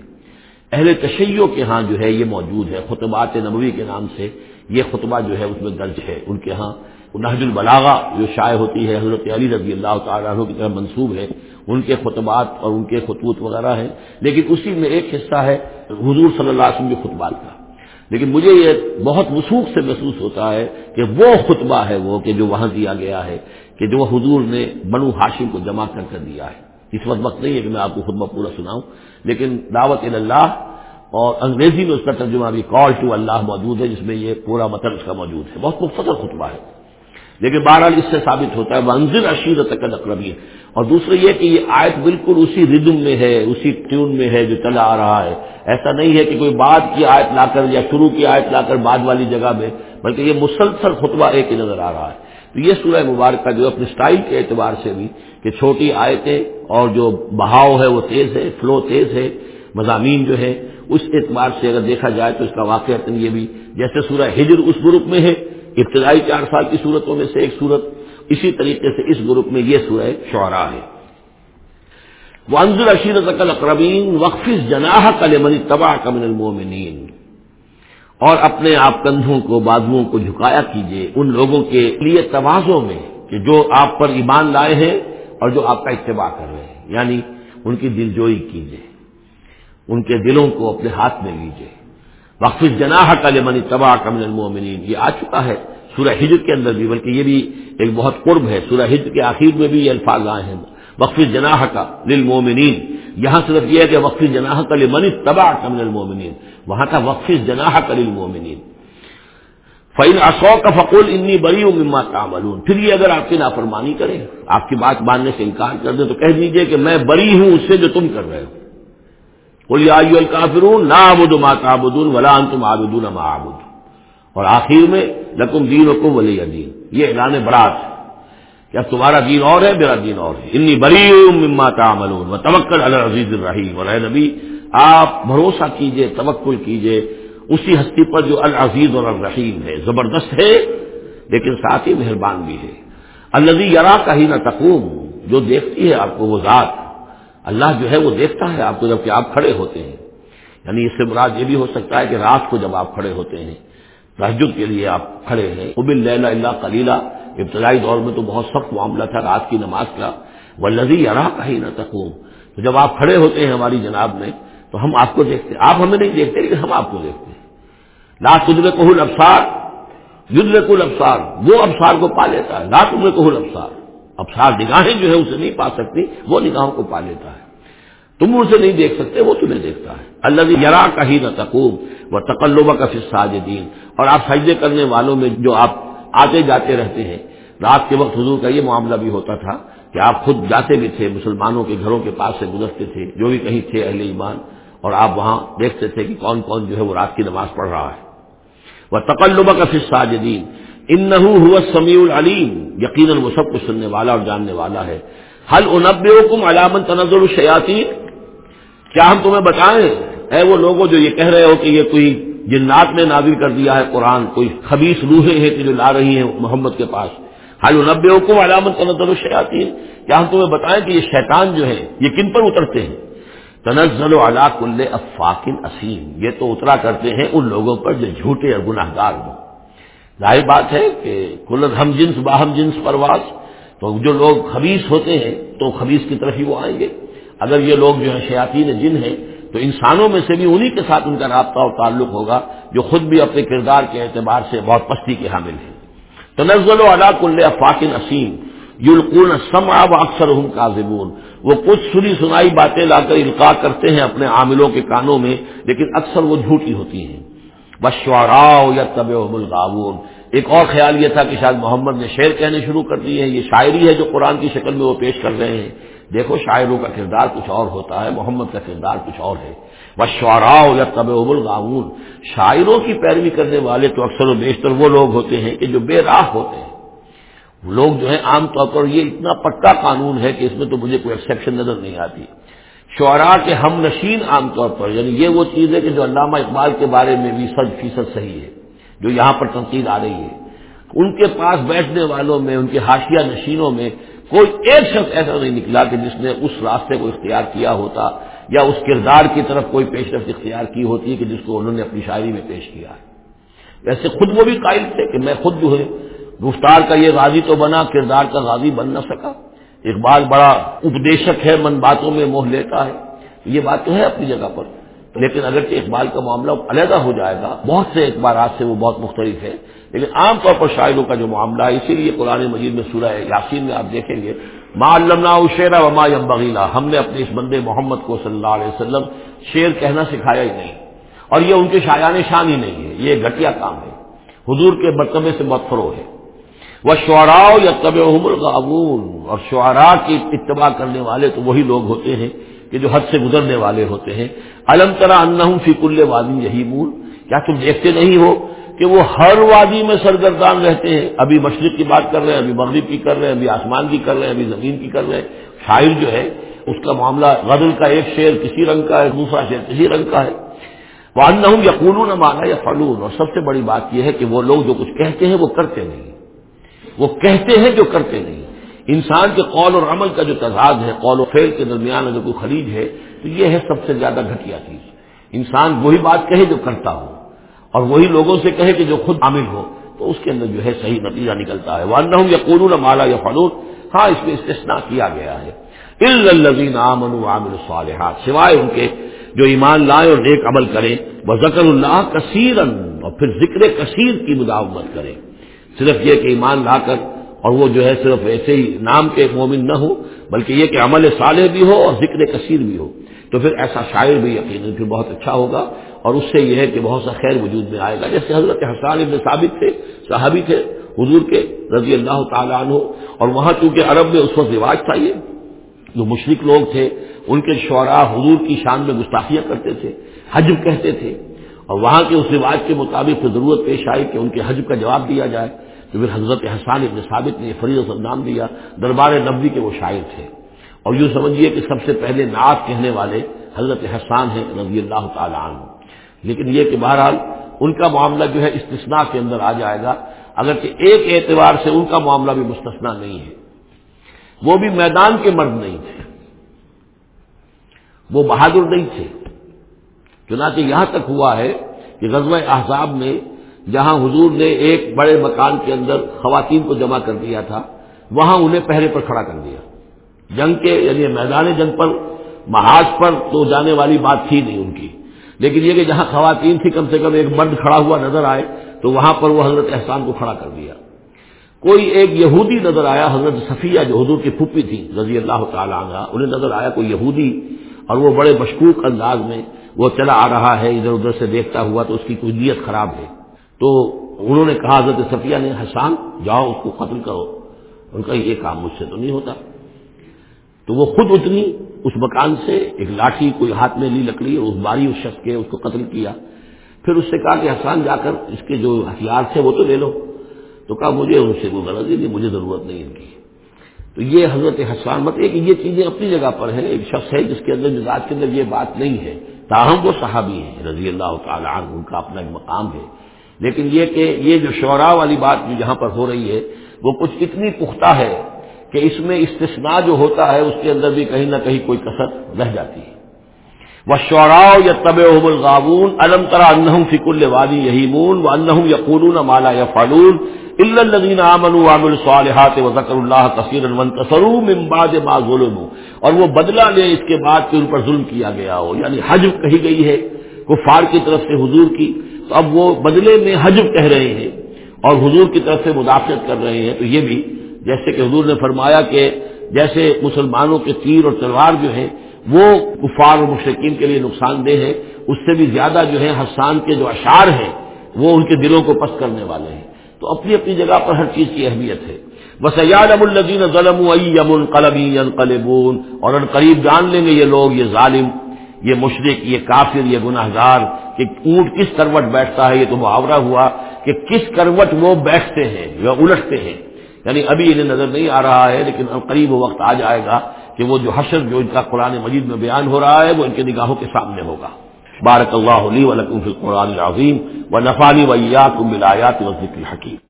اہل تشیعوں کے ہاں جو ہے یہ موجود ہے، خطبات نبوی کے نام سے یہ خطبہ جو ہے اس میں درج ہے۔ ان کے ہاں نہج البلاغا جو شائع ہوتی ہے، حضرت علی رضی اللہ تعالیٰ عنہ کی طرح منصوب ہے۔ ان کے خطبات اور ان کے خطوط وغیرہ ہیں۔ لیکن اسی میں ایک حصہ ہے حضور صلی اللہ علیہ وسلم کے خطبات کا۔ لیکن مجھے یہ بہت وسوخ سے محسوس ہوتا ہے کہ وہ خطبہ ہے وہ کہ جو وہاں دیا گیا ہے، کہ جو حضور نے بنو ہاشم کو جمع کر کر دیا ہے۔ اس وقت وقت نہیں ہے کہ میں آپ کو خطبہ پورا سناؤں، لیکن دعوت اللہ اور انگریزی میں اس کا ترجمہ بھی کال ٹو اللہ موجود ہے، جس میں یہ پورا مطلب اس کا موجود ہے۔ بہت مختصر خطبہ ہے۔ لیکن بہرحال اس سے ثابت ہوتا ہے منزل اشیر تک اقربی اور دوسرا یہ کہ یہ آیت بالکل اسی ردم میں ہے، اسی ٹیون میں ہے جو چلا آ رہا ہے۔ ایسا نہیں ہے کہ کوئی بعد کی آیت لا کر یا شروع کی آیت لا کر بعد والی جگہ میں، بلکہ یہ مسلسل خطبہ ایک ہی نظر آ رہا ہے۔ تو یہ سورہ مبارک کا جو اپنے اسٹائل کے اعتبار سے بھی کہ چھوٹی آیتیں اور جو بہاؤ ہے وہ تیز ہے فلو تیز ہے، مضامین جو ہے اس اعتبار سے اگر دیکھا جائے تو اس کا واقعہ یہ بھی، جیسے سورہ ہجر اس گروپ میں ہے ابتدائی چار سال کی صورتوں میں سے ایک صورت اسی طریقے سے اس گروپ میں یہ سورہ شعرا ہے۔ وہ انضر اشیر اقربین وقف جناح کل منی تباہ کمن المومنین اور اپنے آپ کندھوں کو بازوؤں کو جھکایا کیجیے ان لوگوں کے لیے توازوں میں کہ جو آپ پر ایمان لائے ہیں اور جو آپ کا اتباع کر رہے ہیں یعنی ان کی دل جوئی کیجیے ان کے دلوں کو اپنے ہاتھ میں لیجیے وقف جناح کا لمن تباہ کمن المومنین یہ آ چکا ہے۔ سورہ ہجر کے اندر بھی، بلکہ یہ بھی ایک بہت قرب ہے۔ سورہ ہجر کے آخر میں بھی یہ الفاظ آئے ہیں۔ وقف جناح کا للمومنین یہاں صرف یہ ہے کہ وقف جناح کا لمن تباہ کمن المومنین وہاں کا وقف جناح کا للمومنین فعین اصو کا فقول انی بری مما تعملون۔ پھر یہ اگر آپ کی نافرمانی کرے آپ کی بات ماننے سے انکار کر دیں، تو کہہ دیجیے کہ میں بری ہوں اس سے جو تم کر رہے ہو۔ الکافرون نا آبد ما تعبدون ولا انتم عابدون ما عابد اور آخر میں، لکم دین وکم ولی دین۔ یہ اعلان برات کہ اب تمہارا دین اور ہے، میرا دین اور ہے۔ انی بری مما تعملون۔ و توکل علی العزیز الرحیم۔ اور اے نبی، آپ بھروسہ کیجیے، توکل کیجیے۔ اسی ہستی پر جو العزیز اور الرحیم ہے، زبردست ہے، لیکن ساتھ ہی مہربان بھی ہے۔ الذي یرا کا ہی نہ تقوم، جو دیکھتی ہے آپ کو وہ ذات اللہ جو ہے وہ دیکھتا ہے آپ کو جبکہ آپ کھڑے ہوتے ہیں۔ یعنی اس سے مراد یہ بھی ہو سکتا ہے کہ رات کو جب آپ کھڑے ہوتے ہیں تحجد کے لیے آپ کھڑے ہیں۔ ابل اللہ کلیلہ ابتدائی دور میں تو بہت سخت معاملہ تھا رات کی نماز کا۔ وہ لذی ارا کا ہی نہ تقوم۔ تو جب آپ کھڑے ہوتے ہیں ہماری جناب میں، تو ہم آپ کو دیکھتے ہیں۔ آپ ہمیں نہیں دیکھتے، لیکن ہم آپ کو دیکھتے ہیں۔ لا تدر کہل افسار یدر کل افسار وہ افسار کو پا لیتا ہے۔ لا تدر کہل افسار ابسار نگاہیں جو ہے اسے نہیں پا سکتی، وہ نگاہوں کو پا لیتا ہے۔ تم اسے نہیں دیکھ سکتے، وہ تمہیں دیکھتا ہے۔ اللہ یرا کا ہی نہ تقوب و تقلبہ کا فساد دین اور آپ سجدے کرنے والوں میں جو آپ آتے جاتے رہتے ہیں، رات کے وقت حضور کا یہ معاملہ بھی ہوتا تھا کہ آپ خود جاتے بھی تھے، مسلمانوں کے گھروں کے پاس سے گزرتے تھے، جو بھی کہیں تھے اہل ایمان، اور آپ وہاں دیکھتے تھے کہ کون کون جو ہے وہ رات کی نماز پڑھ رہا ہے۔ وہ تقلبہ کا فساد دین ان ہوا سمیع العلیم۔ یقیناً وہ سب کچھ سننے والا اور جاننے والا ہے۔ حل انب حکم علامت تنظر الشیاتی کیا ہم تمہیں بتائیں؟ اے وہ لوگوں جو یہ کہہ رہے ہو کہ یہ کوئی جنات نے نازل کر دیا ہے قرآن، کوئی خبیص روحیں ہیں کہ جو لا رہی ہیں محمد کے پاس۔ حل انب حکم علامت تنظر الشیاتی کیا ہم تمہیں بتائیں کہ یہ شیطان جو ہے یہ کن پر اترتے ہیں؟ تنزل و علا کل افاقن اسیم۔ یہ تو اترا کرتے ہیں ان لوگوں پر جو جھوٹے اور گناہ گار ہوں۔ ظاہر بات ہے کہ کل ہم جنس باہم جنس پرواز، تو جو لوگ خبیص ہوتے ہیں تو خبیص کی طرف ہی وہ آئیں گے۔ اگر یہ لوگ جو ہے شیاطین جن ہیں، تو انسانوں میں سے بھی انہی کے ساتھ ان کا رابطہ اور تعلق ہوگا جو خود بھی اپنے کردار کے اعتبار سے بہت پستی کے حامل ہیں۔ تنزل و علا کل افاقن اسیم، یلقون سما و اکثر ہوں کا وہ کچھ سنی سنائی باتیں لا کر القاع کرتے ہیں اپنے عاملوں کے کانوں میں، لیکن اکثر وہ جھوٹی ہوتی ہیں۔ بشوارا یا طب الغاون ایک اور خیال یہ تھا کہ شاید محمد نے شعر کہنے شروع کر دیے ہیں یہ شاعری ہے جو قرآن کی شکل میں وہ پیش کر رہے ہیں۔ دیکھو، شاعروں کا کردار کچھ اور ہوتا ہے، محمد کا کردار کچھ اور ہے۔ بشوارا یا طب الغاون شاعروں کی پیروی کرنے والے تو اکثر و بیشتر وہ لوگ ہوتے ہیں کہ جو بے راہ ہوتے ہیں۔ لوگ جو ہے عام طور پر یہ اتنا پکا قانون ہے کہ اس میں تو مجھے کوئی ایکسیپشن نظر نہیں آتی۔ شعراء کے ہم نشین عام طور پر یعنی یہ وہ چیز ہے کہ جو علامہ اقبال کے بارے میں بھی سد فیصد صحیح ہے، جو یہاں پر تنقید آ رہی ہے۔ ان کے پاس بیٹھنے والوں میں، ان کے حاشیہ نشینوں میں کوئی ایک شخص ایسا نہیں نکلا کہ جس نے اس راستے کو اختیار کیا ہوتا، یا اس کردار کی طرف کوئی پیش رفت اختیار کی ہوتی ہے کہ جس کو انہوں نے اپنی شاعری میں پیش کیا۔ ہے ویسے خود وہ بھی قائل تھے کہ میں خود جو ہے، گفتار کا یہ غازی تو بنا، کردار کا غازی بن نہ سکا۔ اقبال بڑا اپدیشک ہے، من باتوں میں موہ لیتا ہے۔ یہ بات تو ہے اپنی جگہ پر۔ لیکن اگرچہ اقبال کا معاملہ علیحدہ ہو جائے گا، بہت سے اخبارات سے وہ بہت مختلف ہے لیکن عام طور پر شاعروں کا جو معاملہ ہے، اسی لیے قرآن مجید میں سورہ یاسین میں آپ دیکھیں گے، ما علمنا شیرا و ما یم بغیلا ہم نے اپنے اس بندے محمد کو صلی اللہ علیہ وسلم شعر کہنا سکھایا ہی نہیں۔ اور یہ ان کے شایان شان ہی نہیں ہے، یہ گھٹیا کام ہے۔ حضور کے مرتبے سے بہت فروغ ہے۔ وہ شعراء یا طب الغاون اور شعراء کی اتباع کرنے والے تو وہی لوگ ہوتے ہیں کہ جو حد سے گزرنے والے ہوتے ہیں۔ علم طرح ان فیق اللہ وادی یہی مول کیا تم دیکھتے نہیں ہو کہ وہ ہر وادی میں سرگردان رہتے ہیں؟ ابھی مشرق کی بات کر رہے ہیں، ابھی مغرب کی کر رہے ہیں، ابھی آسمان کی کر رہے ہیں، ابھی زمین کی کر رہے ہیں۔ شاعر جو ہے، اس کا معاملہ غزل کا ایک شعر کسی رنگ کا ہے، دوسرا شعر کسی رنگ کا ہے۔ وہ ان یا قلون مانا یا فلون اور سب سے بڑی بات یہ ہے کہ وہ لوگ جو کچھ کہتے ہیں وہ کرتے نہیں۔ وہ کہتے ہیں جو کرتے نہیں۔ انسان کے قول اور عمل کا جو تضاد ہے، قول و فیل کے درمیان اگر کوئی خلیج ہے، تو یہ ہے سب سے زیادہ گھٹیا چیز۔ انسان وہی بات کہے جو کرتا ہو، اور وہی لوگوں سے کہے کہ جو خود عامل ہو، تو اس کے اندر جو ہے صحیح نتیجہ نکلتا ہے۔ وہ نہ یا قرون مالا یا فلون ہاں اس میں استثنا کیا گیا ہے۔ الزین عامن عامل صالحات سوائے ان کے جو ایمان لائے اور نیک عمل کریں۔ وہ ذکر اللہ کثیر اور پھر ذکر کثیر کی مداومت کریں۔ صرف یہ کہ ایمان لا کر اور وہ جو ہے صرف ایسے ہی نام کے مومن نہ ہو، بلکہ یہ کہ عمل صالح بھی ہو اور ذکر کثیر بھی ہو۔ تو پھر ایسا شاعر بھی یقیناً پھر بہت اچھا ہوگا۔ اور اس سے یہ ہے کہ بہت سا خیر وجود میں آئے گا۔ جیسے حضرت حسان ابن ثابت تھے، صحابی تھے، حضور کے رضی اللہ تعالیٰ عنہ۔ اور وہاں چونکہ عرب میں اس وقت رواج تھا یہ، جو مشرق لوگ تھے، ان کے شعراء حضور کی شان میں گستاخیاں کرتے تھے، حجب کہتے تھے۔ اور وہاں کے اس رواج کے مطابق پھر ضرورت پیش آئی کہ ان کے حجب کا جواب دیا جائے، تو پھر حضرت حسان ابن ثابت نے فرید و نام دیا، دربار نبوی کے وہ شاعر تھے۔ اور یوں سمجھیے کہ سب سے پہلے نعت کہنے والے حضرت حسان ہیں رضی اللہ تعالیٰ عنہ۔ لیکن یہ کہ بہرحال ان کا معاملہ جو ہے استثناء کے اندر آ جائے گا، اگرچہ ایک اعتبار سے ان کا معاملہ بھی مستثنا نہیں ہے۔ وہ بھی میدان کے مرد نہیں تھے۔ وہ بہادر نہیں تھے۔ چنانچہ یہاں تک ہوا ہے کہ غزوہ احزاب میں جہاں حضور نے ایک بڑے مکان کے اندر خواتین کو جمع کر دیا تھا، وہاں انہیں پہرے پر کھڑا کر دیا۔ جنگ کے یعنی میدان جنگ پر، محاذ پر تو جانے والی بات تھی نہیں ان کی۔ لیکن یہ کہ جہاں خواتین تھی، کم سے کم ایک مرد کھڑا ہوا نظر آئے، تو وہاں پر وہ حضرت احسان کو کھڑا کر دیا۔ کوئی ایک یہودی نظر آیا، حضرت صفیہ جو حضور کی پھوپھی تھی، رضی اللہ تعالیٰ عنہ، انہیں نظر آیا کوئی یہودی اور وہ بڑے مشکوک انداز میں وہ چلا آ رہا ہے، ادھر ادھر سے دیکھتا ہوا تو اس کی کوئی نیت خراب ہے۔ تو انہوں نے کہا، حضرت صفیہ نے، حسان، جاؤ، اس کو قتل کرو۔ ان کا یہ کام مجھ سے تو نہیں ہوتا۔ تو وہ خود اتنی اس مکان سے ایک لاٹھی کوئی ہاتھ میں لی لکڑی اور اس باری اس شخص کے، اس کو قتل کیا۔ پھر اس سے کہا کہ حسان، جا کر اس کے جو ہتھیار تھے وہ تو لے لو۔ تو کہا، مجھے ان سے کوئی غلطی نہیں، مجھے ضرورت نہیں ان کی۔ تو یہ حضرت حسان مطلب مت کہ یہ چیزیں اپنی جگہ پر ہیں، ایک شخص ہے جس کے اندر مزاج کے اندر یہ بات نہیں ہے۔ تاہم وہ صحابی ہیں، رضی اللہ تعالیٰ عنہ، ان کا اپنا ایک مقام ہے۔ لیکن یہ کہ یہ جو شعراء والی بات جو جہاں پر ہو رہی ہے، وہ کچھ اتنی پختہ ہے کہ اس میں استثناء جو ہوتا ہے، اس کے اندر بھی کہیں نہ کہیں کوئی کثر رہ جاتی ہے۔ وہ شعراء یا طب الغابون علم ترا انہم فک الوادی یہیمون و انہم یقولون مالا یا فالون الدین امن عامل صالحات و ذکر اللہ کثیر من بعد ما ظلم اور وہ بدلہ لے اس کے بعد کہ ان پر ظلم کیا گیا ہو۔ یعنی حجب کہی گئی ہے کفار کی طرف سے حضور کی۔ تو اب وہ بدلے میں حجب کہہ رہے ہیں اور حضور کی طرف سے مداخلت کر رہے ہیں۔ تو یہ بھی جیسے کہ حضور نے فرمایا کہ جیسے مسلمانوں کے تیر اور تلوار جو ہیں، وہ کفار اور مشرقین کے لیے نقصان دہ ہے اس سے بھی زیادہ جو ہے حسان کے جو اشعار ہیں، وہ ان کے دلوں کو پس کرنے والے ہیں۔ تو اپنی اپنی جگہ پر ہر چیز کی اہمیت ہے۔ بس اب ظلم یم قلبی قلبون اور ان قریب جان لیں گے یہ لوگ، یہ ظالم، یہ مشرق، یہ کافر، یہ گناہ گار کہ اونٹ کس کروٹ بیٹھتا ہے، یہ تو محاورہ ہوا کہ کس کروٹ وہ بیٹھتے ہیں یا الٹتے ہیں۔ یعنی ابھی انہیں نظر نہیں آ رہا ہے، لیکن قریب وقت آ جائے گا کہ وہ جو حشر جو ان کا قرآن مجید میں بیان ہو رہا ہے، وہ ان کی نگاہوں کے سامنے ہوگا۔ بارک اللہ علی ولکم فی القرآن العظیم و نفانی ویات ملایات و ذکر حکیم